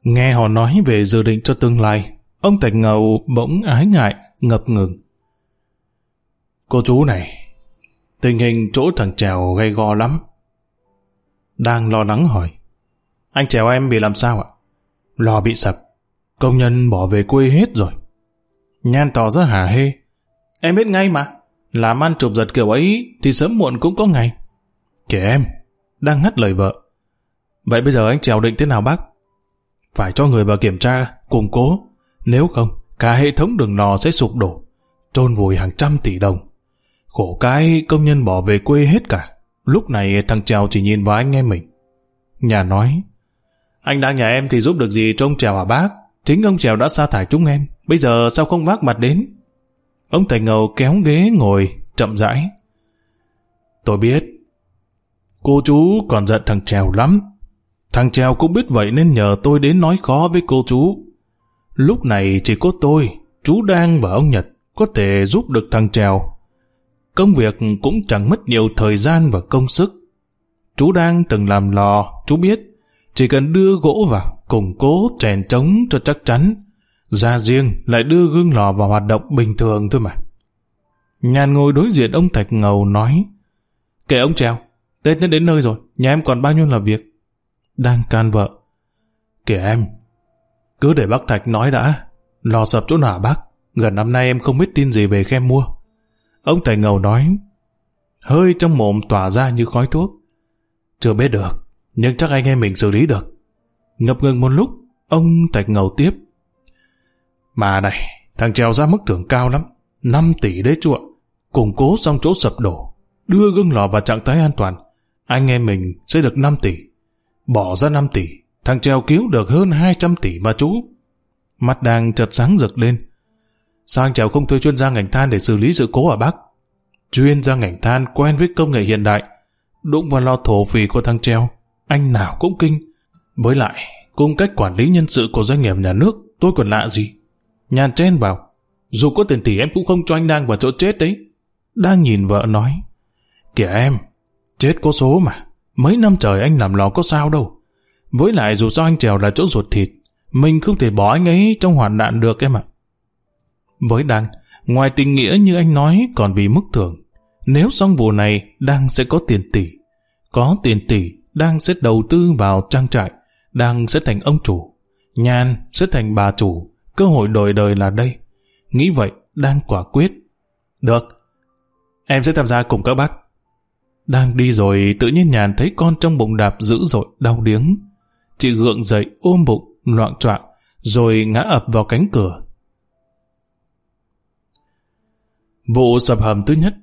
Nghe họ nói về dự định cho tương lai, ông Thạch Ngầu bỗng ái ngại, ngập ngừng. Cô chú này, tình hình chỗ thằng Trèo gây go lắm. Đang lo lắng hỏi. Anh Trèo em bị làm sao ạ? Lò bị sập. Công nhân bỏ về quê hết rồi. Nhan tỏ ra hả hê. Em biết ngay mà. Làm ăn chụp giật kiểu ấy thì sớm muộn cũng có ngày. Kể em. Đang ngắt lời vợ. Vậy bây giờ anh Trèo định thế nào bác? Phải cho người vào kiểm tra, củng cố. Nếu không, cả hệ thống đường lò sẽ sụp đổ. trôn vùi hàng trăm tỷ đồng. Khổ cái công nhân bỏ về quê hết cả. Lúc này thằng Trèo chỉ nhìn vào anh em mình. Nhà nói, anh đang nhà em thì giúp được gì cho ông Trèo à bác? Chính ông Trèo đã sa thải chúng em. Bây giờ sao không vác mặt đến? Ông Thành Ngầu kéo ghế ngồi, chậm rãi. Tôi biết. Cô chú còn giận thằng Trèo lắm. Thằng Trèo cũng biết vậy nên nhờ tôi đến nói khó với cô chú. Lúc này chỉ có tôi, chú Đang và ông Nhật có thể giúp được thằng Trèo Công việc cũng chẳng mất nhiều thời gian và công sức. Chú đang từng làm lò, chú biết, chỉ cần đưa gỗ vào, củng cố chèn trống cho chắc chắn, ra riêng lại đưa gương lò vào hoạt động bình thường thôi mà. Nhàn ngồi đối diện ông Thạch Ngầu nói, kệ ông treo, Tết nhất đến nơi rồi, nhà em còn bao nhiêu là việc. Đang can vợ, kìa em, cứ để bác Thạch nói đã, lò sập chỗ nào bác, gần năm nay em không biết tin gì về khem mua. Ông Tài Ngầu nói, hơi trong mồm tỏa ra như khói thuốc. Chưa biết được, nhưng chắc anh em mình xử lý được. Ngập ngừng một lúc, ông Thạch Ngầu tiếp. Mà này, thằng trèo ra mức thưởng cao lắm, 5 tỷ đấy chú ạ. Củng cố xong chỗ sập đổ, đưa gương lò vào trạng thái an toàn. Anh em mình sẽ được 5 tỷ. Bỏ ra 5 tỷ, thằng trèo cứu được hơn 200 tỷ mà chú. mặt đang chợt sáng rực lên, Sao anh Trèo không thuê chuyên gia ngành than để xử lý sự cố ở Bắc? Chuyên gia ngành than quen với công nghệ hiện đại, đụng vào lo thổ phì của thằng Treo, anh nào cũng kinh. Với lại, cùng cách quản lý nhân sự của doanh nghiệp nhà nước, tôi còn lạ gì? Nhàn chen vào, dù có tiền tỷ em cũng không cho anh đang vào chỗ chết đấy. Đang nhìn vợ nói, kìa em, chết có số mà, mấy năm trời anh làm lò có sao đâu. Với lại dù sao anh Trèo là chỗ ruột thịt, mình không thể bỏ anh ấy trong hoàn nạn được em ạ. Với Đăng, ngoài tình nghĩa như anh nói còn vì mức thưởng. Nếu xong vụ này, Đăng sẽ có tiền tỷ. Có tiền tỷ, Đăng sẽ đầu tư vào trang trại. Đăng sẽ thành ông chủ. Nhan sẽ thành bà chủ. Cơ hội đổi đời là đây. Nghĩ vậy, Đăng quả quyết. Được. Em sẽ tham gia cùng các bác. Đang đi rồi tự nhiên nhàn thấy con trong bụng đạp dữ dội, đau điếng. Chị gượng dậy ôm bụng, loạn trọng, rồi ngã ập vào cánh cửa. Vụ sập hầm thứ nhất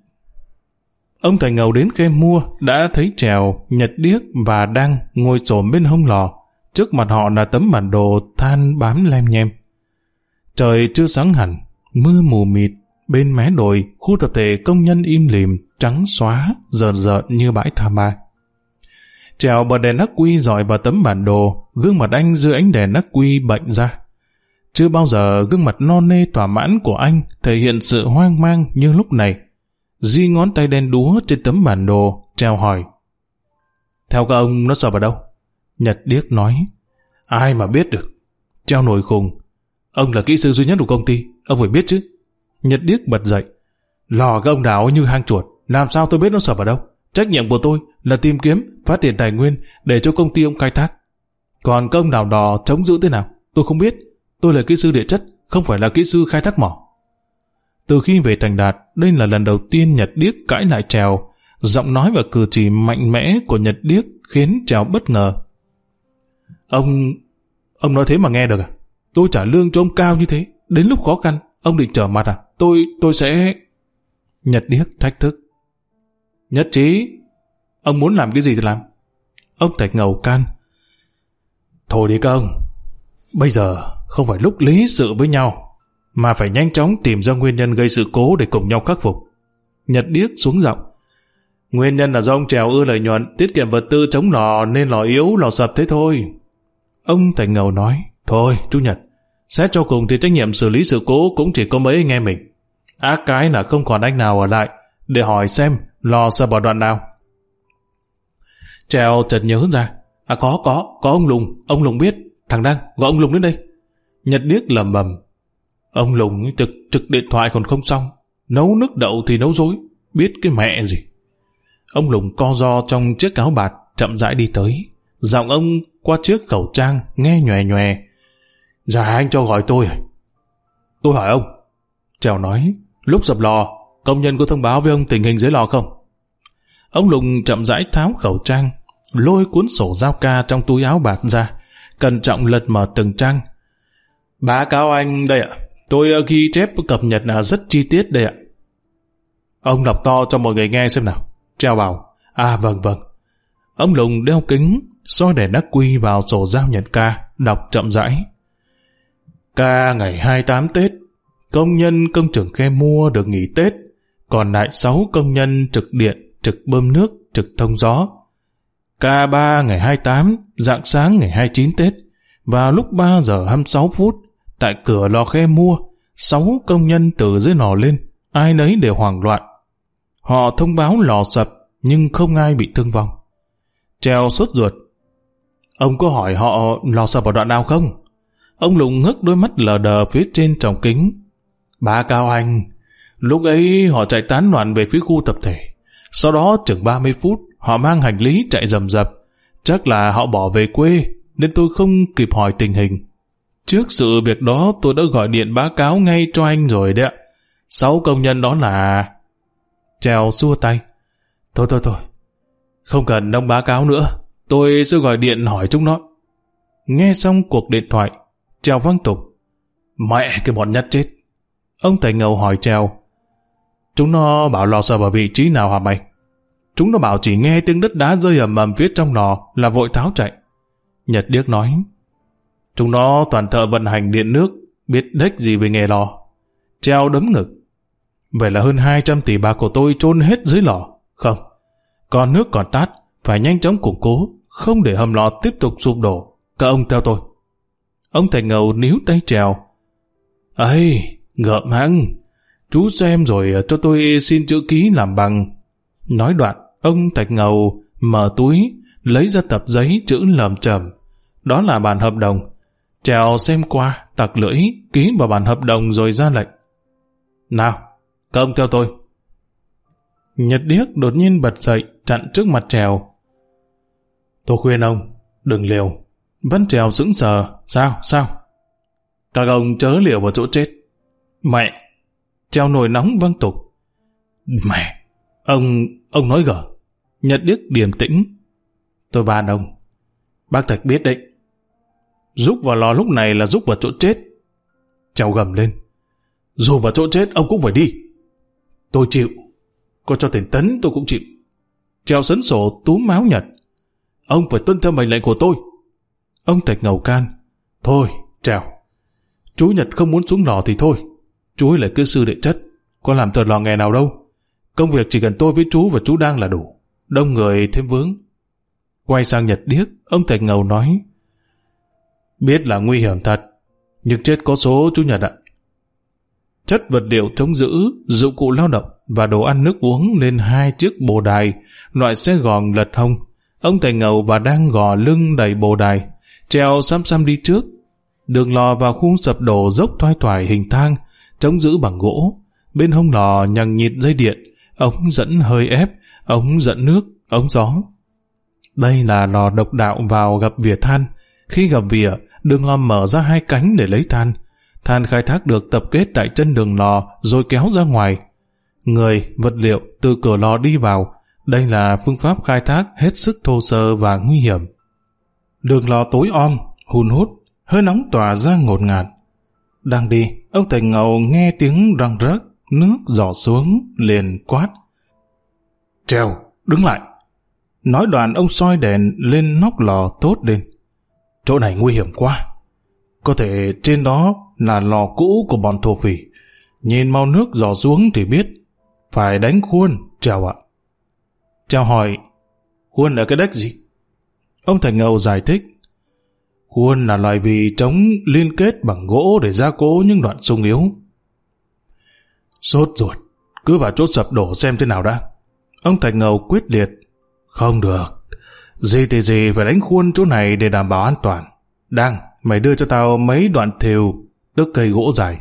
Ông thầy Ngầu đến khe mua đã thấy Trèo, Nhật Điếc và Đăng ngồi trồm bên hông lò. Trước mặt họ là tấm bản đồ than bám lem nhem. Trời chưa sáng hẳn, mưa mù mịt, bên mé đồi, khu tập thể công nhân im lìm, trắng xóa, rợn rợn như bãi tha ma. Trèo bật đèn ắc quy dọi vào tấm bản đồ, gương mặt anh dưới ánh đèn ắc quy bệnh ra. Chưa bao giờ gương mặt non nê thỏa mãn của anh thể hiện sự hoang mang như lúc này. Di ngón tay đen đúa trên tấm bản đồ, treo hỏi. Theo các ông nó sờ vào đâu? Nhật Điếc nói. Ai mà biết được. Treo nổi khùng. Ông là kỹ sư duy nhất của công ty, ông phải biết chứ. Nhật Điếc bật dậy. Lò các ông đảo như hang chuột, làm sao tôi biết nó sập vào đâu? Trách nhiệm của tôi là tìm kiếm, phát triển tài nguyên để cho công ty ông khai thác. Còn công đảo đò chống giữ thế nào? Tôi không biết. Tôi là kỹ sư địa chất, không phải là kỹ sư khai thác mỏ. Từ khi về Thành Đạt, đây là lần đầu tiên Nhật Điếc cãi lại Trèo. Giọng nói và cử chỉ mạnh mẽ của Nhật Điếc khiến Trèo bất ngờ. Ông... ông nói thế mà nghe được à? Tôi trả lương cho ông cao như thế. Đến lúc khó khăn, ông định trở mặt à? Tôi... tôi sẽ... Nhật Điếc thách thức. Nhất trí. Ông muốn làm cái gì thì làm. Ông Thạch Ngầu can. Thôi đi các ông. Bây giờ không phải lúc lý sự với nhau, mà phải nhanh chóng tìm ra nguyên nhân gây sự cố để cùng nhau khắc phục. Nhật điếc xuống giọng. Nguyên nhân là do ông Trèo ưa lợi nhuận, tiết kiệm vật tư chống lò nên lò yếu, lò sập thế thôi. Ông Thành Ngầu nói, thôi chú Nhật, xét cho cùng thì trách nhiệm xử lý sự cố cũng chỉ có mấy anh em mình. Ác cái là không còn anh nào ở lại, để hỏi xem lò sập ở đoạn nào. Trèo chợt nhớ ra, à có, có, có ông Lùng, ông Lùng biết, thằng Đăng, gọi ông Lùng đến đây. Nhật điếc lầm bầm, ông Lùng trực trực điện thoại còn không xong, nấu nước đậu thì nấu dối, biết cái mẹ gì. Ông Lùng co do trong chiếc áo bạt, chậm rãi đi tới. Giọng ông qua trước khẩu trang, nghe nhòe nhòe. Dạ anh cho gọi tôi. À? Tôi hỏi ông. Trèo nói, lúc dập lò, công nhân có thông báo với ông tình hình dưới lò không? Ông Lùng chậm rãi tháo khẩu trang, lôi cuốn sổ giao ca trong túi áo bạt ra, cẩn trọng lật mở từng trang. Bá cáo anh đây ạ, tôi ờ, ghi chép cập nhật là rất chi tiết đây ạ. Ông đọc to cho mọi người nghe xem nào. Treo bảo, à vâng vâng. Ông Lùng đeo kính, soi đèn đắc quy vào sổ giao nhận ca, đọc chậm rãi. Ca ngày 28 Tết, công nhân công trường khe mua được nghỉ Tết, còn lại 6 công nhân trực điện, trực bơm nước, trực thông gió. Ca 3 ngày 28, dạng sáng ngày 29 Tết, vào lúc 3 giờ 26 phút, tại cửa lò khe mua, sáu công nhân từ dưới lò lên, ai nấy đều hoảng loạn, Họ thông báo lò sập, nhưng không ai bị thương vong. Treo sốt ruột. Ông có hỏi họ lò sập ở đoạn nào không? Ông Lùng ngước đôi mắt lờ đờ phía trên tròng kính. Bà Cao Anh, lúc ấy họ chạy tán loạn về phía khu tập thể. Sau đó chừng 30 phút, họ mang hành lý chạy rầm rập. Chắc là họ bỏ về quê, nên tôi không kịp hỏi tình hình. Trước sự việc đó tôi đã gọi điện báo cáo ngay cho anh rồi đấy ạ. Sáu công nhân đó là Trèo xua tay. Thôi thôi thôi, không cần ông báo cáo nữa, tôi sẽ gọi điện hỏi chúng nó. Nghe xong cuộc điện thoại, Trèo văng tục. Mẹ cái bọn nhát chết. Ông Tài Ngầu hỏi Trèo. Chúng nó bảo lò sờ vào vị trí nào hả mày? Chúng nó bảo chỉ nghe tiếng đất đá rơi ầm ầm phía trong lò là vội tháo chạy. Nhật Điếc nói. Chúng nó toàn thợ vận hành điện nước, biết đếch gì về nghề lò. Treo đấm ngực. Vậy là hơn 200 tỷ bạc của tôi trôn hết dưới lò. Không, còn nước còn tát, phải nhanh chóng củng cố, không để hầm lò tiếp tục sụp đổ. Các ông theo tôi. Ông Thành Ngầu níu tay trèo. ấy ngợm hăng, chú xem rồi ờ, cho tôi xin chữ ký làm bằng. Nói đoạn, ông Thạch Ngầu mở túi, lấy ra tập giấy chữ lầm trầm. Đó là bản hợp đồng. Trèo xem qua, tặc lưỡi, ký vào bản hợp đồng rồi ra lệnh. Nào, cơm theo tôi. Nhật điếc đột nhiên bật dậy, chặn trước mặt trèo. Tôi khuyên ông, đừng liều. Vẫn trèo sững sờ. Sao, sao? Các ông chớ liều vào chỗ chết. Mẹ! Trèo nồi nóng văng tục. Mẹ! Ông, ông nói gở. Nhật điếc điềm tĩnh. Tôi van ông. Bác Thạch biết đấy. Rúc vào lò lúc này là rúc vào chỗ chết. Trèo gầm lên. Dù vào chỗ chết ông cũng phải đi. Tôi chịu. Có cho tiền tấn tôi cũng chịu. trèo sấn sổ túm máu nhật. Ông phải tuân theo mệnh lệnh của tôi. Ông Thạch ngầu can. Thôi, trèo. Chú Nhật không muốn xuống lò thì thôi. Chú ấy là cư sư đệ chất. Có làm tờ lò nghề nào đâu. Công việc chỉ cần tôi với chú và chú đang là đủ. Đông người thêm vướng. Quay sang Nhật điếc, ông Thạch ngầu nói. Biết là nguy hiểm thật. Nhưng chết có số chú Nhật ạ chất vật liệu chống giữ, dụng cụ lao động và đồ ăn nước uống lên hai chiếc bồ đài, loại xe gòn lật hông. Ông Tài Ngầu và đang gò lưng đầy bồ đài, treo xăm xăm đi trước. Đường lò vào khung sập đổ dốc thoai thoải hình thang, chống giữ bằng gỗ. Bên hông lò nhằng nhịt dây điện, ống dẫn hơi ép, ống dẫn nước, ống gió. Đây là lò độc đạo vào gặp vỉa than. Khi gặp vỉa, đường lò mở ra hai cánh để lấy than, Than khai thác được tập kết tại chân đường lò rồi kéo ra ngoài. Người, vật liệu từ cửa lò đi vào. Đây là phương pháp khai thác hết sức thô sơ và nguy hiểm. Đường lò tối om, hùn hút, hơi nóng tỏa ra ngột ngạt. Đang đi, ông Thành Ngầu nghe tiếng răng rắc, nước giỏ xuống, liền quát. Treo, đứng lại. Nói đoạn ông soi đèn lên nóc lò tốt lên. Chỗ này nguy hiểm quá. Có thể trên đó là lò cũ của bọn thổ phỉ. Nhìn mau nước dò xuống thì biết. Phải đánh khuôn, chào ạ. chào hỏi, khuôn là cái đếch gì? Ông Thành Ngầu giải thích, khuôn là loại vì trống liên kết bằng gỗ để gia cố những đoạn sung yếu. Sốt ruột, cứ vào chốt sập đổ xem thế nào đã. Ông Thành Ngầu quyết liệt, không được, gì thì gì phải đánh khuôn chỗ này để đảm bảo an toàn. Đang, mày đưa cho tao mấy đoạn thều, tức cây gỗ dài.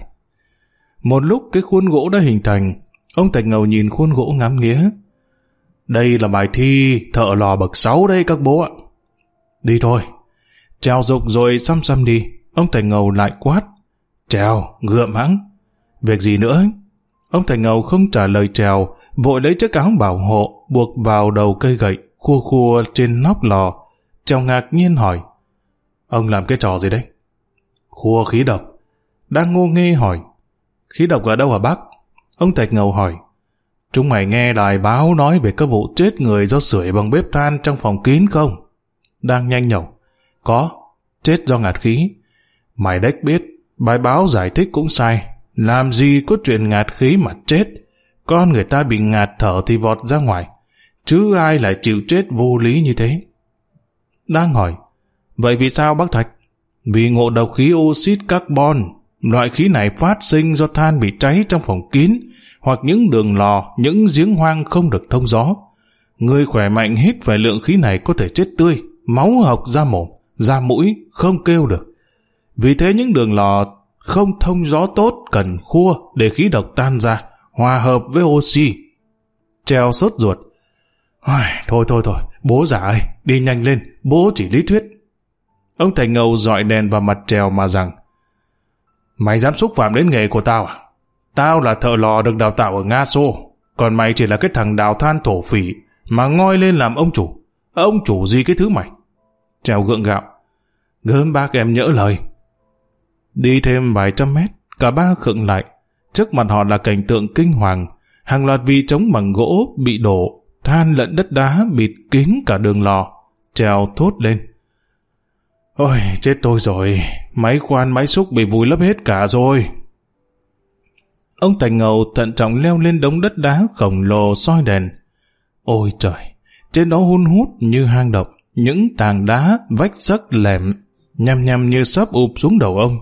Một lúc cái khuôn gỗ đã hình thành, ông Thạch Ngầu nhìn khuôn gỗ ngắm nghía. Đây là bài thi thợ lò bậc 6 đây các bố ạ. Đi thôi. Treo dục rồi xăm xăm đi. Ông Thạch Ngầu lại quát. Trèo, gượm hãng. Việc gì nữa? Ông Thạch Ngầu không trả lời trèo, vội lấy chiếc áo bảo hộ, buộc vào đầu cây gậy, khua khua trên nóc lò. chồng ngạc nhiên hỏi. Ông làm cái trò gì đấy? Khua khí độc. Đang ngô nghê hỏi. Khí độc ở đâu hả bác? Ông Thạch Ngầu hỏi. Chúng mày nghe đài báo nói về các vụ chết người do sưởi bằng bếp than trong phòng kín không? Đang nhanh nhẩu. Có, chết do ngạt khí. Mày đếch biết, bài báo giải thích cũng sai. Làm gì có chuyện ngạt khí mà chết. Con người ta bị ngạt thở thì vọt ra ngoài. Chứ ai lại chịu chết vô lý như thế? Đang hỏi, vậy vì sao bác Thạch? Vì ngộ độc khí oxit carbon, loại khí này phát sinh do than bị cháy trong phòng kín, hoặc những đường lò, những giếng hoang không được thông gió. Người khỏe mạnh hít phải lượng khí này có thể chết tươi, máu học ra mồm, ra mũi, không kêu được. Vì thế những đường lò không thông gió tốt cần khua để khí độc tan ra, hòa hợp với oxy. Treo sốt ruột. Thôi thôi thôi, bố giả ơi, đi nhanh lên, bố chỉ lý thuyết. Ông Thành Ngầu dọi đèn vào mặt trèo mà rằng Mày dám xúc phạm đến nghề của tao à? Tao là thợ lò được đào tạo ở Nga Xô, còn mày chỉ là cái thằng đào than thổ phỉ mà ngoi lên làm ông chủ. Ông chủ gì cái thứ mày? Trèo gượng gạo. Gớm bác em nhỡ lời. Đi thêm vài trăm mét, cả ba khựng lại. Trước mặt họ là cảnh tượng kinh hoàng. Hàng loạt vi trống bằng gỗ bị đổ, than lẫn đất đá bịt kín cả đường lò. Trèo thốt lên. Ôi, chết tôi rồi. Máy khoan máy xúc bị vùi lấp hết cả rồi. Ông Thành Ngầu thận trọng leo lên đống đất đá khổng lồ soi đèn. Ôi trời, trên đó hun hút như hang động, những tảng đá, vách sắc lẻm, nhằm nhằm như sắp ụp xuống đầu ông.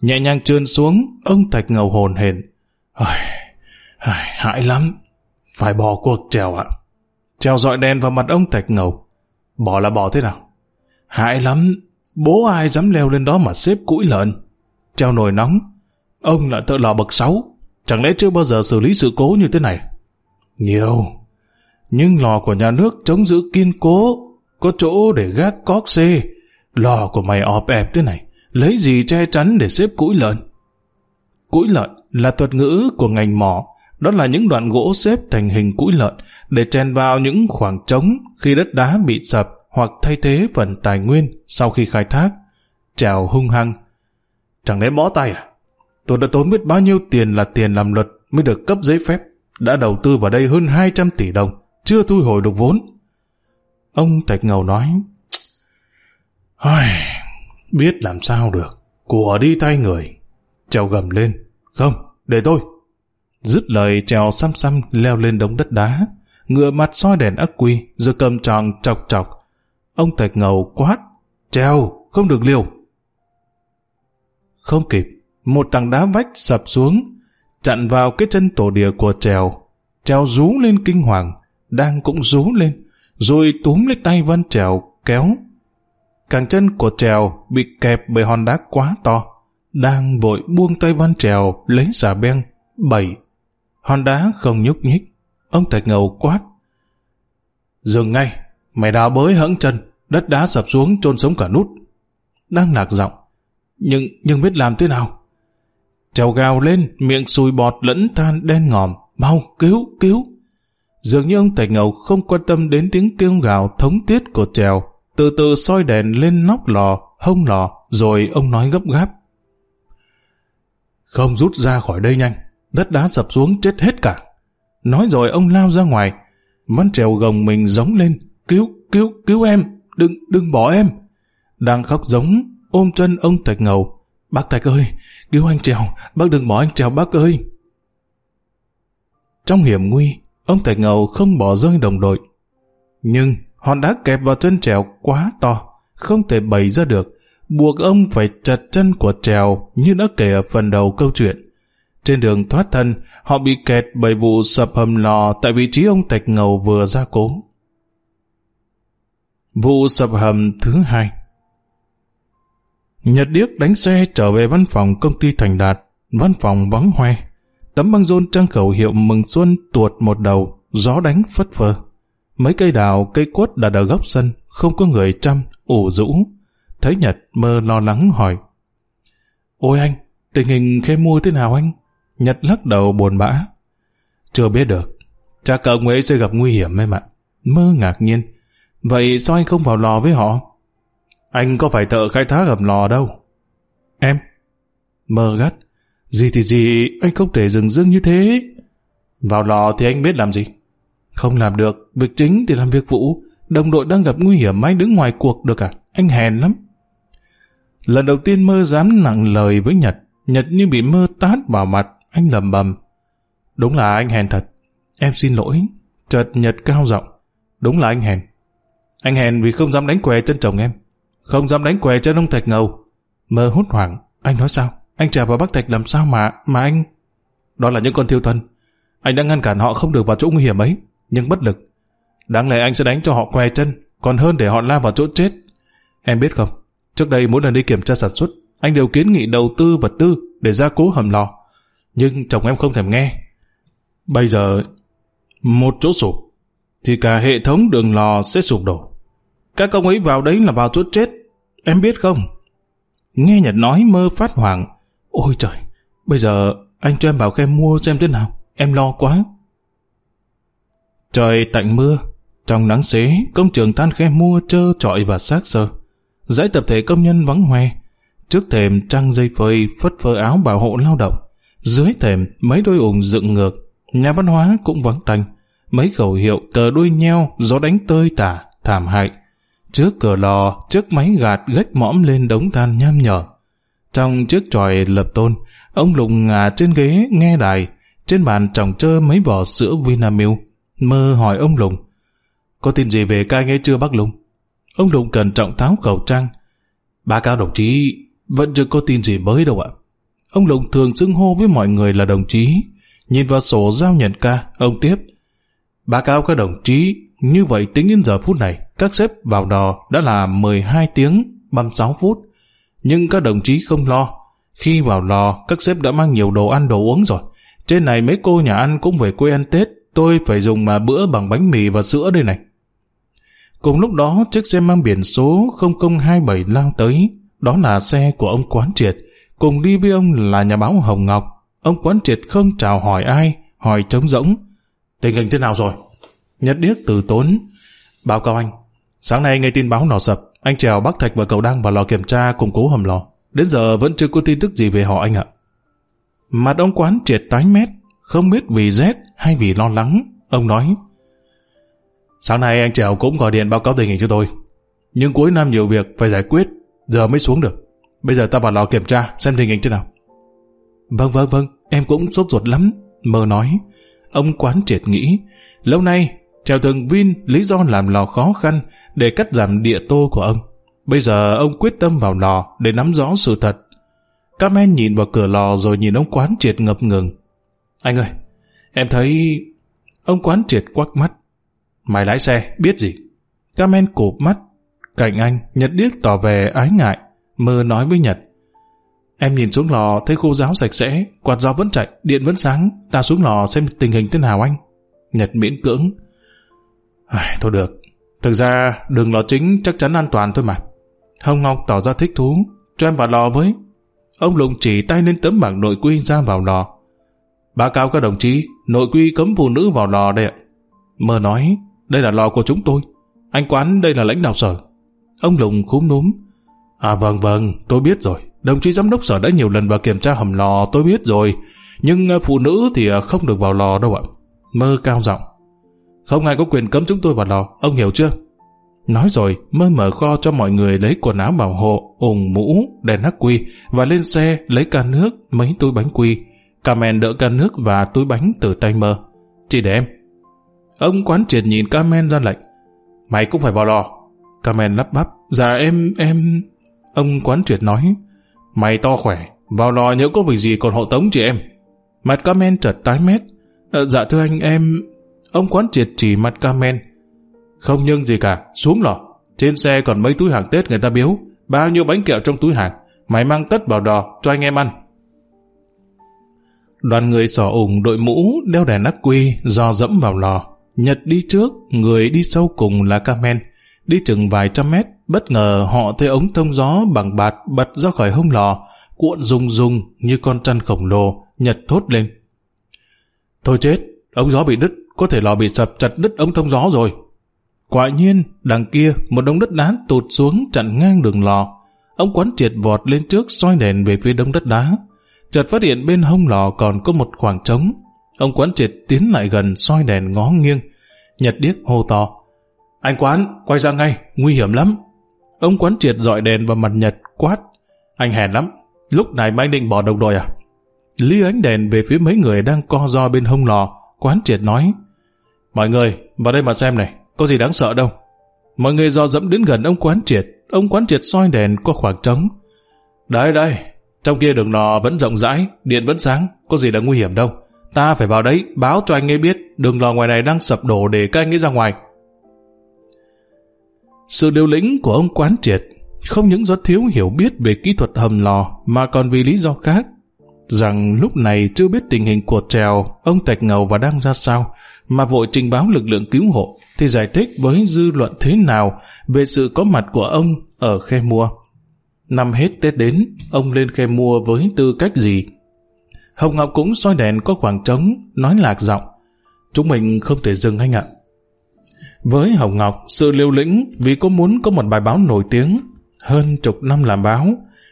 Nhẹ nhàng trơn xuống, ông Thạch Ngầu hồn hển. Ôi, hại lắm, phải bỏ cuộc trèo ạ. Trèo dọi đèn vào mặt ông Thạch Ngầu. Bỏ là bỏ thế nào? Hại lắm, bố ai dám leo lên đó mà xếp củi lợn. Treo nồi nóng, ông là thợ lò bậc sáu, chẳng lẽ chưa bao giờ xử lý sự cố như thế này? Nhiều, nhưng lò của nhà nước chống giữ kiên cố, có chỗ để gác cóc xê. Lò của mày ọp ẹp thế này, lấy gì che chắn để xếp củi lợn? Củi lợn là thuật ngữ của ngành mỏ, đó là những đoạn gỗ xếp thành hình cũi lợn để chèn vào những khoảng trống khi đất đá bị sập hoặc thay thế phần tài nguyên sau khi khai thác. Trèo hung hăng. Chẳng lẽ bó tay à? Tôi đã tốn biết bao nhiêu tiền là tiền làm luật mới được cấp giấy phép. Đã đầu tư vào đây hơn 200 tỷ đồng, chưa thu hồi được vốn. Ông Thạch Ngầu nói, Ôi, biết làm sao được, của đi tay người. Trèo gầm lên, không, để tôi. Dứt lời trèo xăm xăm leo lên đống đất đá, ngựa mặt soi đèn ắc quy, rồi cầm tròn chọc chọc, Ông Thạch Ngầu quát, treo, không được liều. Không kịp, một tảng đá vách sập xuống, chặn vào cái chân tổ địa của trèo. Trèo rú lên kinh hoàng, đang cũng rú lên, rồi túm lấy tay văn trèo, kéo. Càng chân của trèo bị kẹp bởi hòn đá quá to, đang vội buông tay văn trèo lấy xà beng, bảy. Hòn đá không nhúc nhích, ông Thạch Ngầu quát. Dừng ngay, Mày đào bới hẫng chân, đất đá sập xuống chôn sống cả nút. Đang lạc giọng. Nhưng, nhưng biết làm thế nào? Trèo gào lên, miệng sùi bọt lẫn than đen ngòm. Mau, cứu, cứu. Dường như ông Thạch Ngầu không quan tâm đến tiếng kêu gào thống tiết của trèo. Từ từ soi đèn lên nóc lò, hông lò, rồi ông nói gấp gáp. Không rút ra khỏi đây nhanh, đất đá sập xuống chết hết cả. Nói rồi ông lao ra ngoài, văn trèo gồng mình giống lên, cứu, cứu, cứu em, đừng, đừng bỏ em. Đang khóc giống, ôm chân ông Thạch Ngầu. Bác Thạch ơi, cứu anh Trèo, bác đừng bỏ anh Trèo bác ơi. Trong hiểm nguy, ông Thạch Ngầu không bỏ rơi đồng đội, Nhưng họ đã kẹp vào chân trèo quá to, không thể bày ra được, buộc ông phải chặt chân của trèo như đã kể ở phần đầu câu chuyện. Trên đường thoát thân, họ bị kẹt bởi vụ sập hầm lò tại vị trí ông tạch Ngầu vừa ra cố. Vụ sập hầm thứ hai Nhật Điếc đánh xe trở về văn phòng công ty Thành Đạt, văn phòng vắng hoe. Tấm băng rôn trang khẩu hiệu mừng xuân tuột một đầu, gió đánh phất phơ. Mấy cây đào, cây quất đặt ở góc sân, không có người chăm, ủ rũ. Thấy Nhật mơ lo lắng hỏi. Ôi anh, tình hình khe mua thế nào anh? Nhật lắc đầu buồn bã. Chưa biết được. Chắc cậu ấy sẽ gặp nguy hiểm em ạ. Mơ ngạc nhiên. Vậy sao anh không vào lò với họ? Anh có phải thợ khai thác hầm lò đâu. Em. Mơ gắt. Gì thì gì, anh không thể dừng dưng như thế. Vào lò thì anh biết làm gì? Không làm được, việc chính thì làm việc vụ. Đồng đội đang gặp nguy hiểm anh đứng ngoài cuộc được à? Anh hèn lắm. Lần đầu tiên mơ dám nặng lời với Nhật, Nhật như bị mơ tát vào mặt, anh lầm bầm. Đúng là anh hèn thật. Em xin lỗi. Chợt Nhật cao giọng. Đúng là anh hèn. Anh hèn vì không dám đánh què chân chồng em. Không dám đánh què chân ông Thạch ngầu. Mơ hốt hoảng. Anh nói sao? Anh trèo vào bác Thạch làm sao mà, mà anh... Đó là những con thiêu thân. Anh đã ngăn cản họ không được vào chỗ nguy hiểm ấy, nhưng bất lực. Đáng lẽ anh sẽ đánh cho họ què chân, còn hơn để họ la vào chỗ chết. Em biết không, trước đây mỗi lần đi kiểm tra sản xuất, anh đều kiến nghị đầu tư vật tư để gia cố hầm lò. Nhưng chồng em không thèm nghe. Bây giờ, một chỗ sụp, thì cả hệ thống đường lò sẽ sụp đổ. Các ông ấy vào đấy là vào chỗ chết, em biết không? Nghe Nhật nói mơ phát hoảng. Ôi trời, bây giờ anh cho em bảo khe mua xem thế nào, em lo quá. Trời tạnh mưa, trong nắng xế, công trường than khe mua trơ trọi và xác sơ. Dãy tập thể công nhân vắng hoe, trước thềm trăng dây phơi phất phơ áo bảo hộ lao động. Dưới thềm mấy đôi ủng dựng ngược, nhà văn hóa cũng vắng tanh. Mấy khẩu hiệu cờ đuôi nheo, gió đánh tơi tả, thảm hại. Trước cửa lò, trước máy gạt gách mõm lên đống than nham nhở. Trong chiếc tròi lập tôn, ông Lục ngả trên ghế nghe đài, trên bàn trồng trơ mấy vỏ sữa Vinamilk. Mơ hỏi ông Lùng, có tin gì về cai nghe chưa bác Lùng? Ông Lùng cẩn trọng tháo khẩu trang. Báo cáo đồng chí, vẫn chưa có tin gì mới đâu ạ. Ông Lục thường xưng hô với mọi người là đồng chí. Nhìn vào sổ giao nhận ca, ông tiếp. Báo cáo các đồng chí, như vậy tính đến giờ phút này, các sếp vào đò đã là 12 tiếng 36 phút. Nhưng các đồng chí không lo. Khi vào lò, các sếp đã mang nhiều đồ ăn đồ uống rồi. Trên này mấy cô nhà ăn cũng về quê ăn Tết. Tôi phải dùng mà bữa bằng bánh mì và sữa đây này. Cùng lúc đó, chiếc xe mang biển số 0027 lao tới. Đó là xe của ông Quán Triệt. Cùng đi với ông là nhà báo Hồng Ngọc. Ông Quán Triệt không chào hỏi ai, hỏi trống rỗng. Tình hình thế nào rồi? Nhất điếc từ tốn. Báo cáo anh, sáng nay nghe tin báo nỏ sập, anh trèo Bắc Thạch và cầu đang vào lò kiểm tra củng cố hầm lò. Đến giờ vẫn chưa có tin tức gì về họ anh ạ. Mặt ông quán triệt tái mét, không biết vì rét hay vì lo lắng. Ông nói, Sáng nay anh Trèo cũng gọi điện báo cáo tình hình cho tôi. Nhưng cuối năm nhiều việc phải giải quyết, giờ mới xuống được. Bây giờ ta vào lò kiểm tra xem tình hình thế nào. Vâng vâng vâng, em cũng sốt ruột lắm. Mơ nói, ông quán triệt nghĩ, lâu nay Trèo thường Vin lý do làm lò khó khăn để cắt giảm địa tô của ông. Bây giờ ông quyết tâm vào lò để nắm rõ sự thật. Carmen nhìn vào cửa lò rồi nhìn ông quán triệt ngập ngừng. Anh ơi, em thấy... Ông quán triệt quắc mắt. Mày lái xe, biết gì? Carmen cụp mắt. Cạnh anh, Nhật điếc tỏ vẻ ái ngại. Mơ nói với Nhật. Em nhìn xuống lò thấy khô giáo sạch sẽ, quạt gió vẫn chạy, điện vẫn sáng. Ta xuống lò xem tình hình thế nào anh. Nhật miễn cưỡng. À, thôi được, thực ra đường lò chính chắc chắn an toàn thôi mà. Hồng Ngọc tỏ ra thích thú, cho em vào lò với. Ông Lùng chỉ tay lên tấm bảng nội quy ra vào lò. Báo cáo các đồng chí, nội quy cấm phụ nữ vào lò đây ạ. Mơ nói, đây là lò của chúng tôi. Anh Quán đây là lãnh đạo sở. Ông Lùng khúm núm. À vâng vâng, tôi biết rồi. Đồng chí giám đốc sở đã nhiều lần vào kiểm tra hầm lò, tôi biết rồi. Nhưng à, phụ nữ thì à, không được vào lò đâu ạ. Mơ cao giọng. Không ai có quyền cấm chúng tôi vào lò, ông hiểu chưa? Nói rồi, mơ mở kho cho mọi người lấy quần áo bảo hộ, ủng mũ, đèn hắc quy và lên xe lấy can nước, mấy túi bánh quy. Carmen đỡ can nước và túi bánh từ tay mơ. Chị để em. Ông quán triệt nhìn Carmen ra lệnh. Mày cũng phải vào lò. Carmen lắp bắp. Dạ em, em... Ông quán triệt nói. Mày to khỏe, vào lò nhớ có việc gì còn hộ tống chị em. Mặt Carmen chợt tái mét. À, dạ thưa anh em... Ông quán triệt chỉ mặt Carmen. Không nhưng gì cả, xuống lò. Trên xe còn mấy túi hàng Tết người ta biếu. Bao nhiêu bánh kẹo trong túi hàng. Mày mang tất vào đò cho anh em ăn. Đoàn người sỏ ủng đội mũ, đeo đèn ắc quy, do dẫm vào lò. Nhật đi trước, người đi sau cùng là Carmen. Đi chừng vài trăm mét, bất ngờ họ thấy ống thông gió bằng bạt bật ra khỏi hông lò, cuộn rung rung như con trăn khổng lồ, Nhật thốt lên. Thôi chết, ống gió bị đứt, có thể lò bị sập chặt đứt ống thông gió rồi. Quả nhiên, đằng kia, một đống đất đá tụt xuống chặn ngang đường lò. Ông quán triệt vọt lên trước soi đèn về phía đống đất đá. Chợt phát hiện bên hông lò còn có một khoảng trống. Ông quán triệt tiến lại gần soi đèn ngó nghiêng. Nhật điếc hô to. Anh quán, quay ra ngay, nguy hiểm lắm. Ông quán triệt dọi đèn vào mặt Nhật, quát. Anh hèn lắm, lúc này mà anh định bỏ đồng rồi à? Lý ánh đèn về phía mấy người đang co do bên hông lò, quán triệt nói. Mọi người, vào đây mà xem này, có gì đáng sợ đâu. Mọi người do dẫm đến gần ông quán triệt, ông quán triệt soi đèn qua khoảng trống. Đấy đây, trong kia đường lò vẫn rộng rãi, điện vẫn sáng, có gì là nguy hiểm đâu. Ta phải vào đấy, báo cho anh ấy biết đường lò ngoài này đang sập đổ để các anh ấy ra ngoài. Sự điều lĩnh của ông quán triệt không những do thiếu hiểu biết về kỹ thuật hầm lò mà còn vì lý do khác. Rằng lúc này chưa biết tình hình của trèo, ông Tạch Ngầu và đang ra sao, mà vội trình báo lực lượng cứu hộ thì giải thích với dư luận thế nào về sự có mặt của ông ở khe mua. Năm hết Tết đến, ông lên khe mua với tư cách gì? Hồng Ngọc cũng soi đèn có khoảng trống, nói lạc giọng. Chúng mình không thể dừng anh ạ. Với Hồng Ngọc, sự liều lĩnh vì cô muốn có một bài báo nổi tiếng. Hơn chục năm làm báo,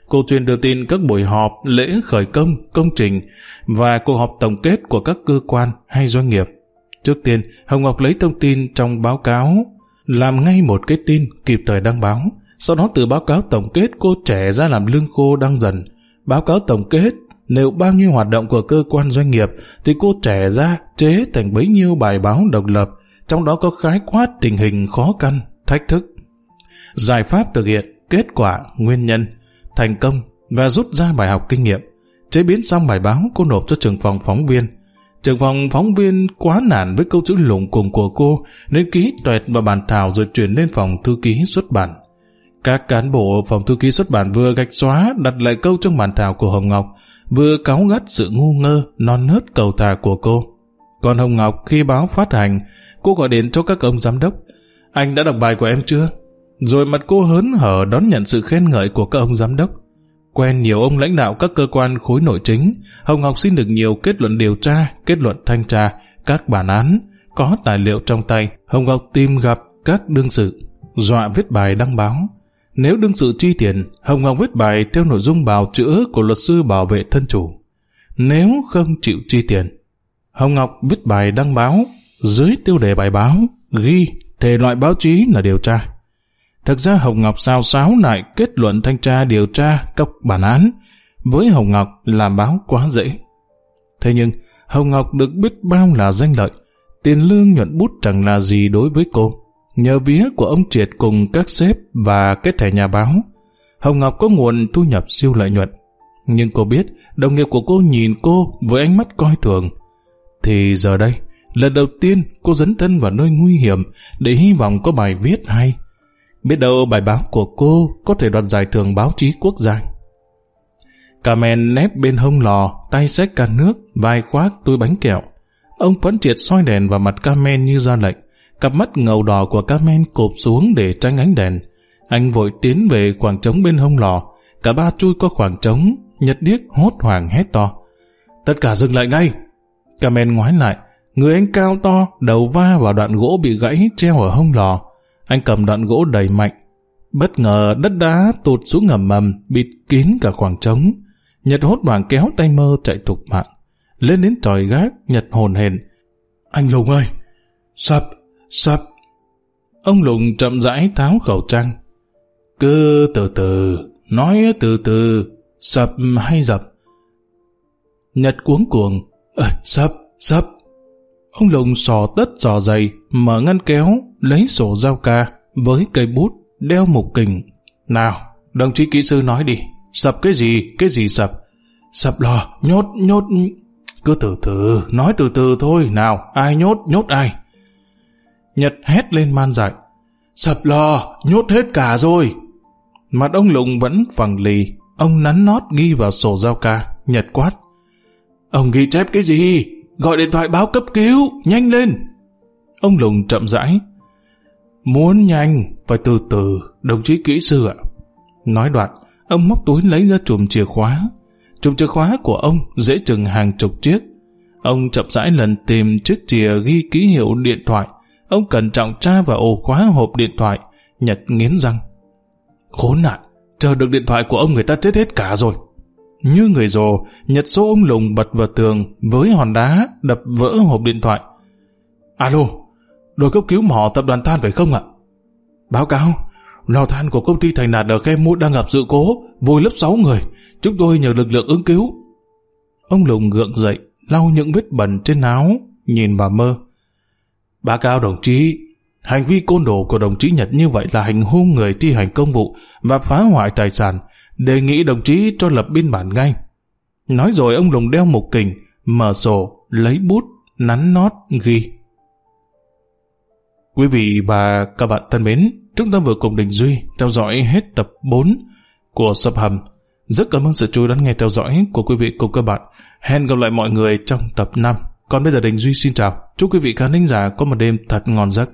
cô chuyên đưa tin các buổi họp, lễ khởi công, công trình và cuộc họp tổng kết của các cơ quan hay doanh nghiệp. Trước tiên, Hồng Ngọc lấy thông tin trong báo cáo, làm ngay một cái tin kịp thời đăng báo. Sau đó từ báo cáo tổng kết cô trẻ ra làm lương khô đăng dần. Báo cáo tổng kết nếu bao nhiêu hoạt động của cơ quan doanh nghiệp thì cô trẻ ra chế thành bấy nhiêu bài báo độc lập trong đó có khái quát tình hình khó khăn, thách thức. Giải pháp thực hiện, kết quả, nguyên nhân, thành công và rút ra bài học kinh nghiệm. Chế biến xong bài báo cô nộp cho trường phòng phóng viên. Trường phòng phóng viên quá nản với câu chữ lủng cùng của cô nên ký tuệt vào bàn thảo rồi chuyển lên phòng thư ký xuất bản. Các cán bộ phòng thư ký xuất bản vừa gạch xóa đặt lại câu trong bàn thảo của Hồng Ngọc vừa cáu gắt sự ngu ngơ, non nớt cầu thà của cô. Còn Hồng Ngọc khi báo phát hành Cô gọi điện cho các ông giám đốc. Anh đã đọc bài của em chưa? Rồi mặt cô hớn hở đón nhận sự khen ngợi của các ông giám đốc. Quen nhiều ông lãnh đạo các cơ quan khối nội chính, Hồng Ngọc xin được nhiều kết luận điều tra, kết luận thanh tra, các bản án, có tài liệu trong tay. Hồng Ngọc tìm gặp các đương sự, dọa viết bài đăng báo. Nếu đương sự chi tiền, Hồng Ngọc viết bài theo nội dung bào chữa của luật sư bảo vệ thân chủ. Nếu không chịu chi tiền, Hồng Ngọc viết bài đăng báo dưới tiêu đề bài báo ghi thể loại báo chí là điều tra. Thực ra Hồng Ngọc sao sáo lại kết luận thanh tra điều tra cấp bản án. Với Hồng Ngọc làm báo quá dễ. Thế nhưng, Hồng Ngọc được biết bao là danh lợi. Tiền lương nhuận bút chẳng là gì đối với cô. Nhờ vía của ông Triệt cùng các sếp và kết thẻ nhà báo, Hồng Ngọc có nguồn thu nhập siêu lợi nhuận. Nhưng cô biết, đồng nghiệp của cô nhìn cô với ánh mắt coi thường. Thì giờ đây, Lần đầu tiên cô dấn thân vào nơi nguy hiểm để hy vọng có bài viết hay. Biết đâu bài báo của cô có thể đoạt giải thưởng báo chí quốc gia. Carmen nép bên hông lò, tay xách can nước, vai khoác túi bánh kẹo. Ông Quán Triệt soi đèn vào mặt Carmen như ra lệnh. Cặp mắt ngầu đỏ của Carmen cộp xuống để tránh ánh đèn. Anh vội tiến về khoảng trống bên hông lò. Cả ba chui qua khoảng trống, nhật điếc hốt hoảng hét to. Tất cả dừng lại ngay! Carmen ngoái lại, Người anh cao to, đầu va vào đoạn gỗ bị gãy treo ở hông lò. Anh cầm đoạn gỗ đầy mạnh. Bất ngờ đất đá tụt xuống ngầm mầm, bịt kín cả khoảng trống. Nhật hốt hoảng kéo tay mơ chạy thục mạng. Lên đến tròi gác, Nhật hồn hền. Anh Lùng ơi! Sập! Sập! Ông Lùng chậm rãi tháo khẩu trang. Cứ từ từ, nói từ từ, sập hay dập. Nhật cuống cuồng. Sập, sập. Ông Lùng sò tất sò dày, mở ngăn kéo, lấy sổ giao ca với cây bút, đeo mục kình. Nào, đồng chí kỹ sư nói đi, sập cái gì, cái gì sập? Sập lò, nhốt, nhốt... Cứ từ từ, nói từ từ thôi, nào, ai nhốt, nhốt ai? Nhật hét lên man dại. Sập lò, nhốt hết cả rồi. Mặt ông Lùng vẫn phẳng lì, ông nắn nót ghi vào sổ giao ca, Nhật quát. Ông ghi chép cái gì? Gọi điện thoại báo cấp cứu, nhanh lên. Ông Lùng chậm rãi. Muốn nhanh, phải từ từ, đồng chí kỹ sư ạ. Nói đoạn, ông móc túi lấy ra chùm chìa khóa. Chùm chìa khóa của ông dễ chừng hàng chục chiếc. Ông chậm rãi lần tìm chiếc chìa ghi ký hiệu điện thoại. Ông cẩn trọng tra vào ổ khóa hộp điện thoại. Nhật nghiến răng. Khốn nạn, chờ được điện thoại của ông người ta chết hết cả rồi. Như người rồ, Nhật số ông Lùng bật vào tường với hòn đá đập vỡ hộp điện thoại. Alo, đội cấp cứu mỏ tập đoàn than phải không ạ? Báo cáo, lò than của công ty Thành Đạt ở Khe Mút đang gặp sự cố, vùi lấp 6 người. Chúng tôi nhờ lực lượng ứng cứu. Ông Lùng gượng dậy, lau những vết bẩn trên áo, nhìn bà mơ. Báo cáo đồng chí, hành vi côn đồ của đồng chí Nhật như vậy là hành hung người thi hành công vụ và phá hoại tài sản, đề nghị đồng chí cho lập biên bản ngay. Nói rồi ông Lùng đeo mục kình, mở sổ, lấy bút, nắn nót, ghi. Quý vị và các bạn thân mến, chúng ta vừa cùng Đình Duy theo dõi hết tập 4 của Sập Hầm. Rất cảm ơn sự chú ý lắng nghe theo dõi của quý vị cùng các bạn. Hẹn gặp lại mọi người trong tập 5. Còn bây giờ Đình Duy xin chào. Chúc quý vị khán thính giả có một đêm thật ngon giấc.